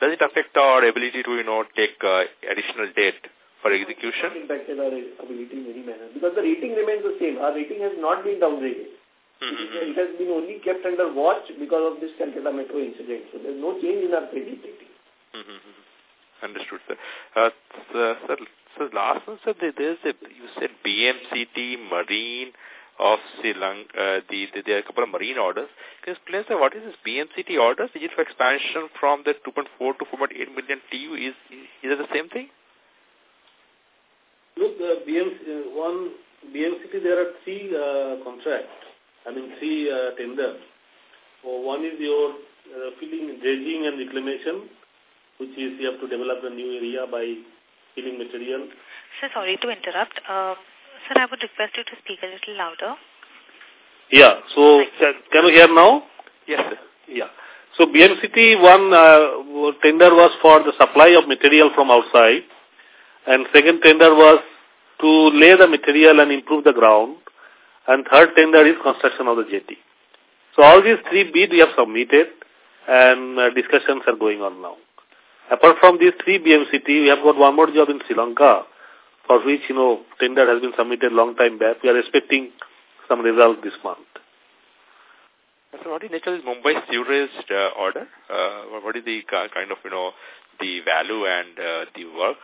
Does it affect our ability to, you know, take uh, additional debt for execution? Impacted our ability in any manner. Because the rating remains the same. Our rating has not been downgraded. Mm -hmm. It has been only kept under watch because of this Calcutta Metro incident. So there's no change in our credit rating. Mm -hmm. Understood, sir. Uh, sir, sir, last one, sir, there's a, you said BMCT, Marine, of Sri Lanka, uh, the, the, there are a couple of marine orders. Can you explain, sir, what is this BMCT orders? Is it for expansion from the 2.4 to 4.8 million TEU? Is, is it the same thing? Look, BMC, uh, one, BMCT, there are three uh, contracts, I mean three uh, tenders. So one is your uh, filling, dredging and reclamation, which is you have to develop a new area by filling material. Sir, sorry to interrupt. Uh, sir, I would request you to speak a little louder. Yeah, so can you hear now? Yes, sir. Yeah. So BMCT one uh, tender was for the supply of material from outside and second tender was to lay the material and improve the ground and third tender is construction of the jetty. So all these three bids we have submitted and uh, discussions are going on now. Apart from these three BMCT, we have got one more job in Sri Lanka, for which, you know, tender has been submitted long time back. We are expecting some result this month. So what is nature is Mumbai sewerage uh, order? Uh, what is the kind of, you know, the value and uh, the work?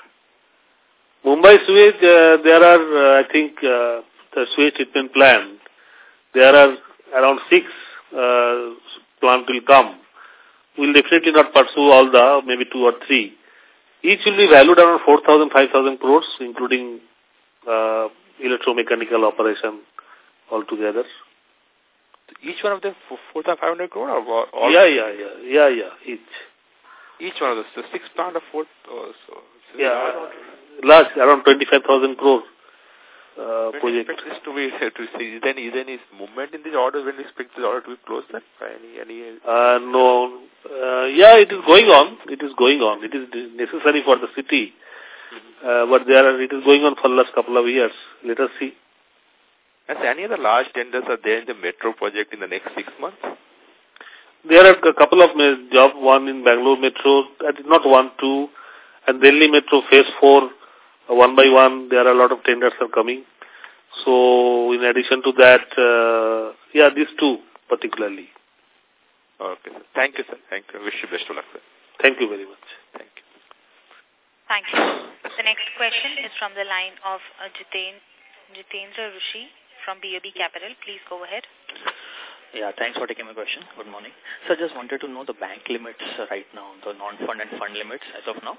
Mumbai sewage, uh, there are, uh, I think, uh, the sewage treatment plant. There are around six uh, plant will come. We'll definitely not pursue all the, maybe two or three. Each will be valued around 4,000, 5,000 crores, including uh, electromechanical operation altogether. Each one of them 4,500 crore or? Yeah, yeah, yeah, yeah, yeah, each. Each one of those, so six plant of four, oh, so, so yeah, large, around 25,000 crore uh, project. This to be (laughs) to see. Is there, is there any movement in this order when we expect this order to be closed? Then any any? Uh, no. Uh, yeah, it is going on. It is going on. It is necessary for the city, mm -hmm. uh, but there are, it is going on for the last couple of years. Let us see. As any other large tenders are there in the metro project in the next six months? There are a couple of job, one in Bangalore Metro, is not one, two, and Delhi Metro Phase 4, uh, one by one, there are a lot of tenders are coming. So, in addition to that, uh, yeah, these two particularly. Okay. Thank you, sir. Thank you. Wish you best of luck, sir. Thank you very much. Thank you. Thank you. The next question is from the line of uh, Jiten, Jitendra Rishi from BOB Capital. Please go ahead. Yeah, thanks for taking my question. Good morning. So I just wanted to know the bank limits right now, the non-fund and fund limits as of now.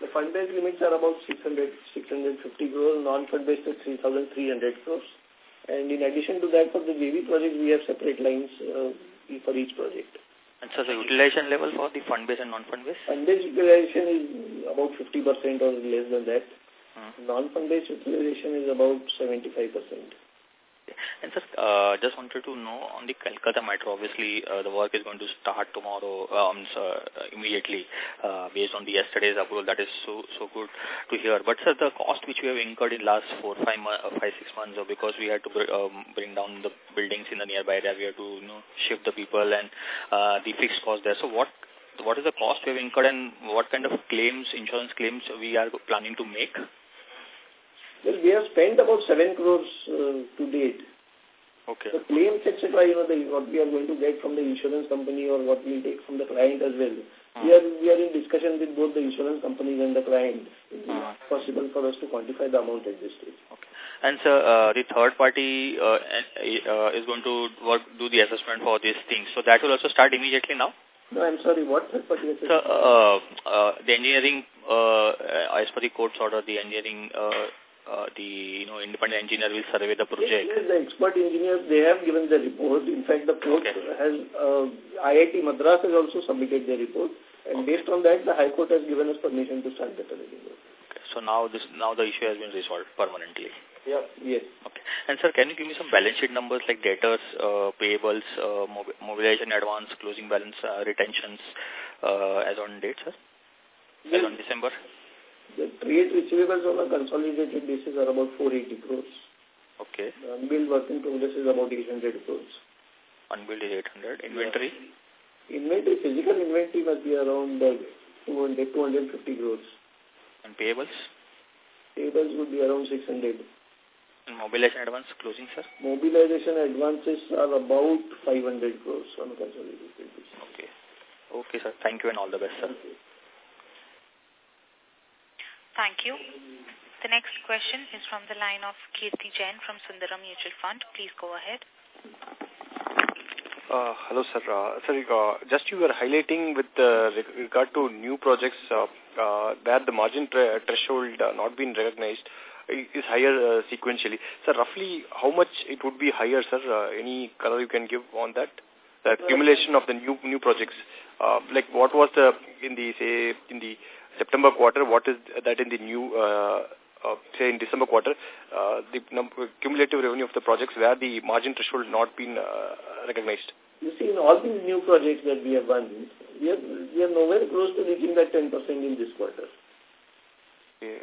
The fund-based limits are about 600, 650 crores, non-fund based at 3,300 crores. And in addition to that, for the JV project, we have separate lines uh, for each project. And so the utilization level for the fund-based and non-fund-based? Fund-based utilization is about 50% or less than that. Hmm. Non-fund-based utilization is about 75%. And sir, uh, just wanted to know on the Calcutta Metro, obviously uh, the work is going to start tomorrow um, so, uh, immediately uh, based on the yesterday's approval. That is so so good to hear. But sir, the cost which we have incurred in last four, five, uh, five six months uh, because we had to br um, bring down the buildings in the nearby area, we had to you know shift the people and uh, the fixed cost there. So what what is the cost we have incurred and what kind of claims, insurance claims we are planning to make? Well, we have spent about 7 crores uh, to date. Okay. The claims, etc., you know, the, what we are going to get from the insurance company or what we take from the client as well. Hmm. We are we are in discussion with both the insurance companies and the client. It is hmm. possible for us to quantify the amount at this stage. Okay. And so uh, the third party uh, uh, is going to work do the assessment for these things. So that will also start immediately now? No, I'm sorry, what third party assessment? So, uh, uh, the engineering, uh, as per the court's order, the engineering uh, uh, the you know independent engineer will survey the project. Yes, the expert engineers they have given the report. In fact, the court okay. has uh, IIT Madras has also submitted the report, and okay. based on that, the High Court has given us permission to start the tunneling. Okay. So now this now the issue has been resolved permanently. Yeah. Yes. Okay. And sir, can you give me some balance sheet numbers like debtors, uh, payables, uh, mobilization advance, closing balance, uh, retentions, uh, as on date, sir? Yes. As on December. The trade receivables on a consolidated basis are about 480 crores. Okay. The unbilled work in progress is about 800 crores. Unbilled is 800. Inventory? Yeah. Inventory, physical inventory must be around uh, 200, 250 crores. And payables? Payables would be around 600. And mobilization advance closing, sir? Mobilization advances are about 500 crores on a consolidated basis. Okay. Okay, sir. Thank you and all the best, sir. Thank you. The next question is from the line of Kirti Jain from Sundaram Mutual Fund. Please go ahead. Uh, hello, sir. Uh, sir, uh, just you were highlighting with uh, regard to new projects uh, uh, where the margin threshold uh, not been recognized is higher uh, sequentially. Sir, roughly how much it would be higher, sir? Uh, any color you can give on that? The accumulation of the new new projects. Uh, like what was the in the say in the September quarter, what is that in the new, uh, uh, say in December quarter, uh, the cumulative revenue of the projects where the margin threshold not been uh, recognized? You see, in all these new projects that we have won, we are, we are nowhere close to reaching that 10% in this quarter. Yeah.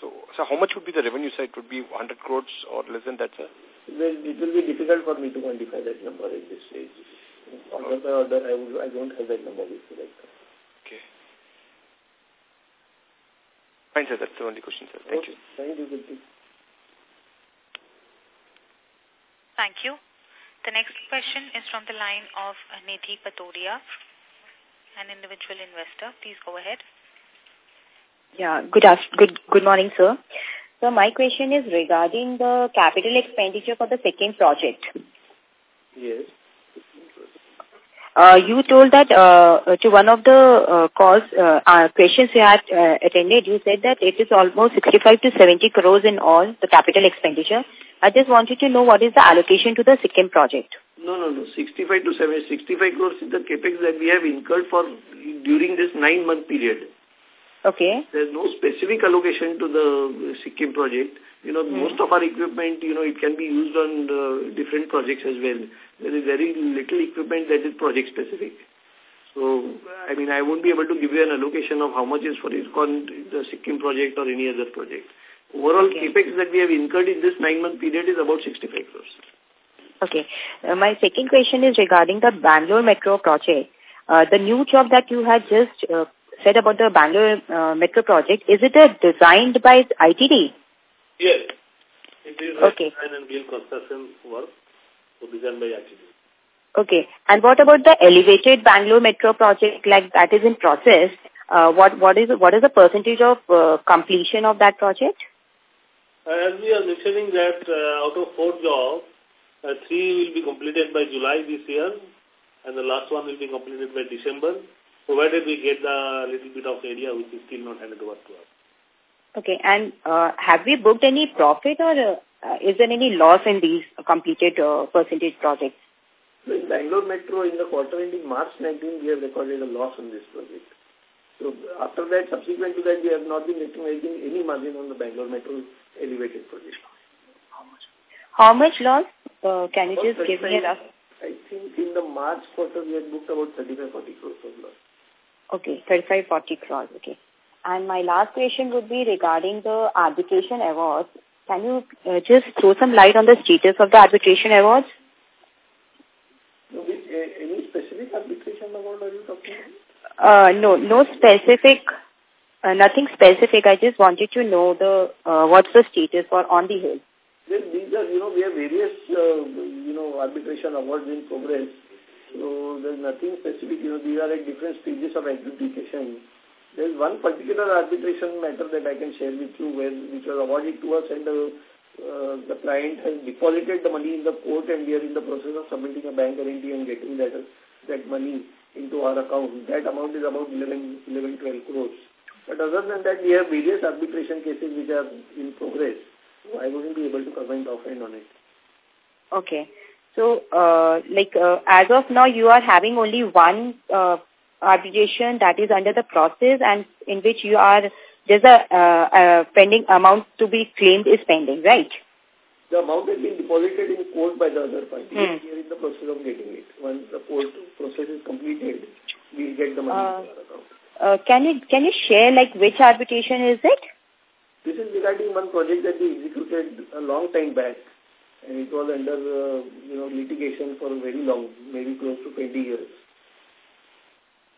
So, so how much would be the revenue side? Would be 100 crores or less than that, sir? Well, it will be difficult for me to quantify that number at this stage. Order by order, I, would, I don't have that number with you right now. Okay. Fine, sir. That's the only question, sir. Thank okay. you. Thank you, Thank you. The next question is from the line of Nidhi Patodia, an individual investor. Please go ahead. Yeah, good, good, good morning, sir. So my question is regarding the capital expenditure for the Sikkim project. Yes. Uh, you told that uh, to one of the uh, calls, uh, uh, questions you had uh, attended, you said that it is almost 65 to 70 crores in all, the capital expenditure. I just wanted to know what is the allocation to the Sikkim project. No, no, no. 65 to 70, 65 crores is the capex that we have incurred for during this nine-month period. Okay. There's no specific allocation to the Sikkim project. You know, mm. most of our equipment, you know, it can be used on uh, different projects as well. There is very little equipment that is project specific. So, I mean, I won't be able to give you an allocation of how much is for IRCON, the Sikkim project or any other project. Overall okay. capex that we have incurred in this nine-month period is about 65 crores. Okay. Uh, my second question is regarding the Bangalore Metro project. Uh, the new job that you had just uh, said about the Bangalore uh, Metro project, is it uh, designed by ITD? Yes. It is okay. design and build construction work designed by ITD. Okay. And what about the elevated Bangalore Metro project like that is in process? Uh, what what is what is the percentage of uh, completion of that project? As we are mentioning that uh, out of four jobs, uh, three will be completed by July this year, and the last one will be completed by December, provided we get the little bit of area which is still not handed over to us. Okay, and uh, have we booked any profit or uh, is there any loss in these completed uh, percentage projects? In Bangalore Metro, in the quarter ending March 19, we have recorded a loss on this project. So after that, subsequent to that, we have not been recognizing any margin on the Bangalore Metro elevated project. How much? How much loss? Uh, can you just give me a rough? I think in the March quarter, we had booked about 35-40 crores of loss. Okay, 35-40 crores, okay. And my last question would be regarding the arbitration awards. Can you uh, just throw some light on the status of the arbitration awards? No, which, uh, any specific arbitration award are you talking about? Uh, no, no specific, uh, nothing specific. I just wanted to know the uh, what's the status for on the hill. Well, these are, you know, we have various, uh, you know, arbitration awards in progress. So there's nothing specific, you know, these are at different stages of adjudication. There's one particular arbitration matter that I can share with you where, which was awarded to us and the, uh, the client has deposited the money in the court and we are in the process of submitting a bank guarantee and getting that, that money into our account. That amount is about 11, 11 12 crores. But other than that, we have various arbitration cases which are in progress. So I wouldn't be able to comment offhand on it. Okay. So, uh, like, uh, as of now, you are having only one uh, arbitration that is under the process and in which you are, there's a, uh, a pending amount to be claimed is pending, right? The amount has been deposited in court by the other party. Hmm. We are in the process of getting it. Once the court process is completed, we'll get the money uh, into our account. Uh, can you can you share like which arbitration is it? This is regarding one project that we executed a long time back, and it was under uh, you know litigation for very long, maybe close to 20 years.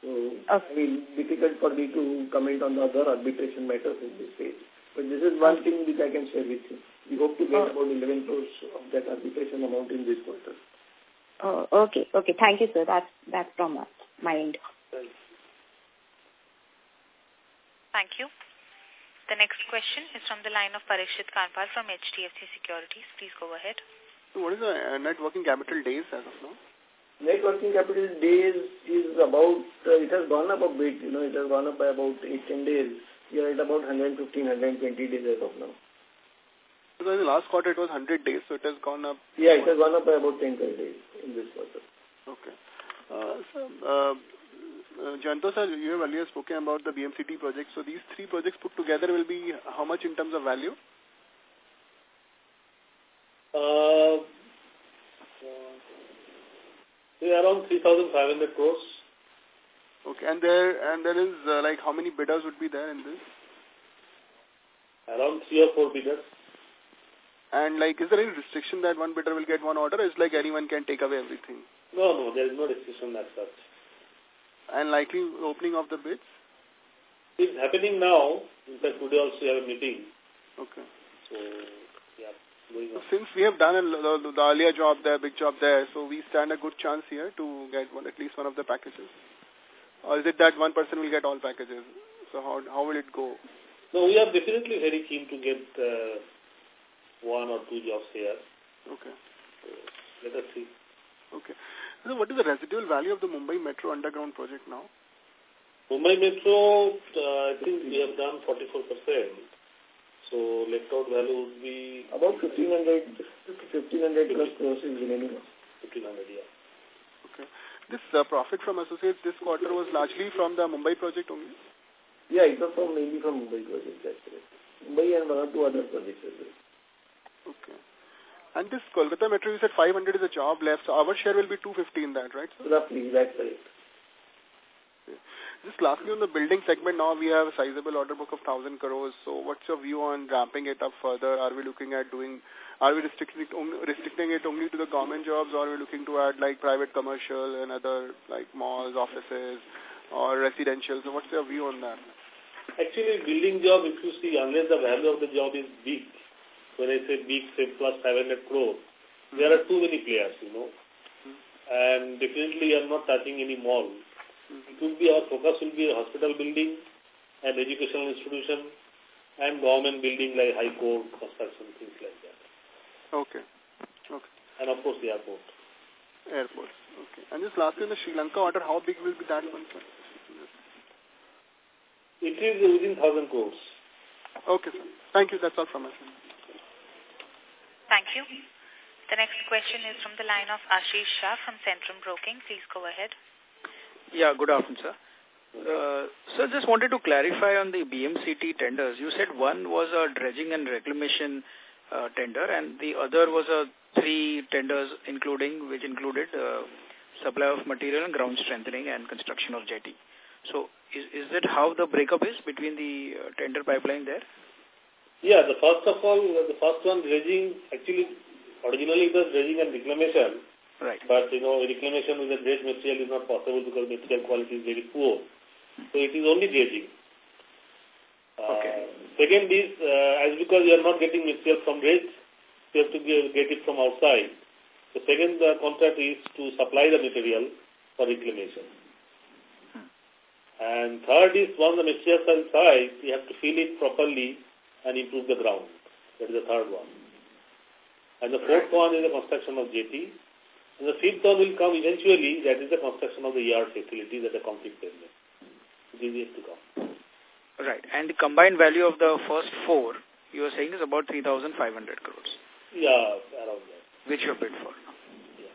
So, okay. I mean, difficult for me to comment on the other arbitration matters in this case. But this is one thing which I can share with you. We hope to get oh. about 11 crores of that arbitration amount in this quarter. Oh, okay, okay. Thank you, sir. That's that's from my end. Thanks. Thank you. The next question is from the line of Parikshit Kandpal from HDFC Securities. Please go ahead. So what is the uh, net working capital days as of now? Net working capital days is about, uh, it has gone up a bit, you know, it has gone up by about 8, 10 days. We are at about 115, 120 days as of now. Because in the last quarter it was 100 days, so it has gone up. Yeah, it has gone up by about 10, 12 days in this quarter. Okay. Uh, so, uh, uh, Janto sir, you have earlier spoken about the BMCT project. So these three projects put together will be how much in terms of value? Uh, uh, around 3,500 crores. Okay, and there and there is uh, like how many bidders would be there in this? Around three or four bidders. And like, is there any restriction that one bidder will get one order? Is like anyone can take away everything? No, no, there is no restriction as such. And likely opening of the bids? It's happening now. In fact, today also we have a meeting. Okay. So, yeah, going on. Since we have done a, the, the earlier job there, big job there, so we stand a good chance here to get one, at least one of the packages. Or is it that one person will get all packages? So how how will it go? No, we are definitely very keen to get uh, one or two jobs here. Okay. So let us see. Okay. So what is the residual value of the Mumbai Metro underground project now? Mumbai Metro, uh, I think we have done 44%. So left out value would be... About 1500, 1500 plus crores is remaining. 1500, yeah. Okay. This uh, profit from associates this quarter was largely from the Mumbai project only? Yeah, it was from mainly from Mumbai project, that's correct. Mumbai and one or two other projects as well. Okay. And this Kolkata Metro, you said 500 is a job left, so our share will be 250 in that, right? Sir? Roughly, that's correct. Just lastly, on the building segment, now we have a sizable order book of 1,000 crores. So what's your view on ramping it up further? Are we looking at doing, are we restricting it, only, restricting it only to the government jobs or are we looking to add like private commercial and other like malls, offices or residential? So what's your view on that? Actually, building job, if you see, unless the value of the job is big, when I say big, say plus 500 crore, mm. there are too many players, you know. Mm. And definitely I'm not touching any mall. Mm. It will be, our focus will be a hospital building and educational institution and government building like high court, construction, things like that. Okay. Okay. And of course the airport. Airport. Okay. And just lastly, the Sri Lanka order, how big will be that one, sir? It is within 1,000 crores. Okay, sir. Thank you. That's all from us. You. The next question is from the line of Ashish Shah from Centrum Broking. Please go ahead. Yeah, good afternoon, sir. Uh, sir, just wanted to clarify on the BMCT tenders. You said one was a dredging and reclamation uh, tender and the other was a three tenders including, which included uh, supply of material and ground strengthening and construction of jetty. So is, is that how the breakup is between the uh, tender pipeline there? Yeah, the first of all, the first one dredging, actually, originally it was dredging and reclamation. Right. But, you know, reclamation with the dredge material is not possible because material quality is very poor. So it is only dredging. Okay. Uh, second is, uh, as because you are not getting material from dredge, you have to get it from outside. The second uh, contract is to supply the material for reclamation. Hmm. And third is, once the material is inside, you have to fill it properly and improve the ground. That is the third one. And the fourth one is the construction of jetty. And the fifth one will come eventually, that is the construction of the yard facilities at the complete pavement. It is yet to come. Right. And the combined value of the first four, you are saying is about 3,500 crores. Yeah, around that. Which you bid for. Yeah.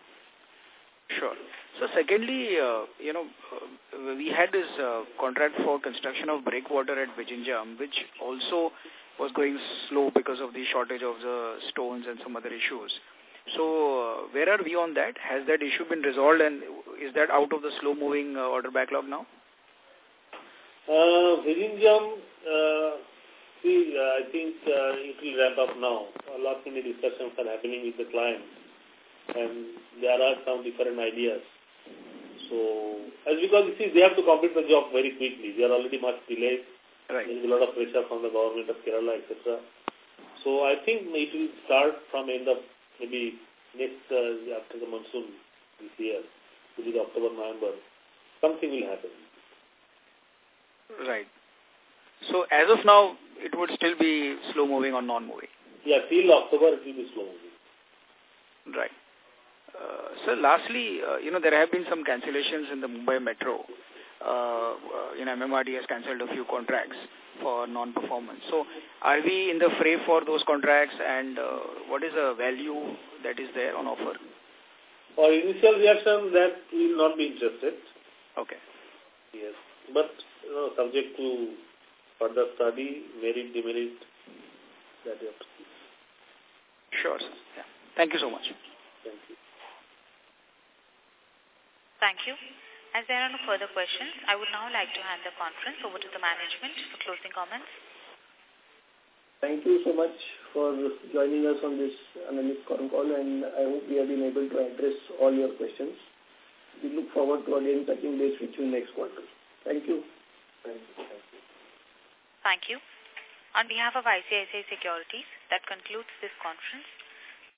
Sure. So secondly, uh, you know, uh, we had this uh, contract for construction of breakwater at Vizhinjam, which also was going slow because of the shortage of the stones and some other issues. So uh, where are we on that? Has that issue been resolved and is that out of the slow-moving uh, order backlog now? Uh, Vizhinjam, uh, see, uh, I think uh, it will ramp up now. A lot many discussions are happening with the client and there are some different ideas. So, as because you see, they have to complete the job very quickly. They are already much delayed. Right. There is a lot of pressure from the government of Kerala, etc. So I think it will start from end of maybe next uh, after the monsoon this year, which is October, November. Something will happen. Right. So as of now, it would still be slow moving or non moving. Yeah, till October it will be slow moving. Right. Uh, so lastly, uh, you know, there have been some cancellations in the Mumbai Metro uh, you know, MMRD has cancelled a few contracts for non-performance. So are we in the fray for those contracts and uh, what is the value that is there on offer? For initial reaction, that we will not be interested. Okay. Yes. But, you know, subject to further study, merit, demerit, that you have to see. Sure, sir. Yeah. Thank you so much. Thank you. Thank you. As there are no further questions, I would now like to hand the conference over to the management for closing comments. Thank you so much for joining us on this analyst call and I hope we have been able to address all your questions. we look forward to again touching base with you next quarter. Thank you. Thank you. Thank you. On behalf of ICICI Securities, that concludes this conference.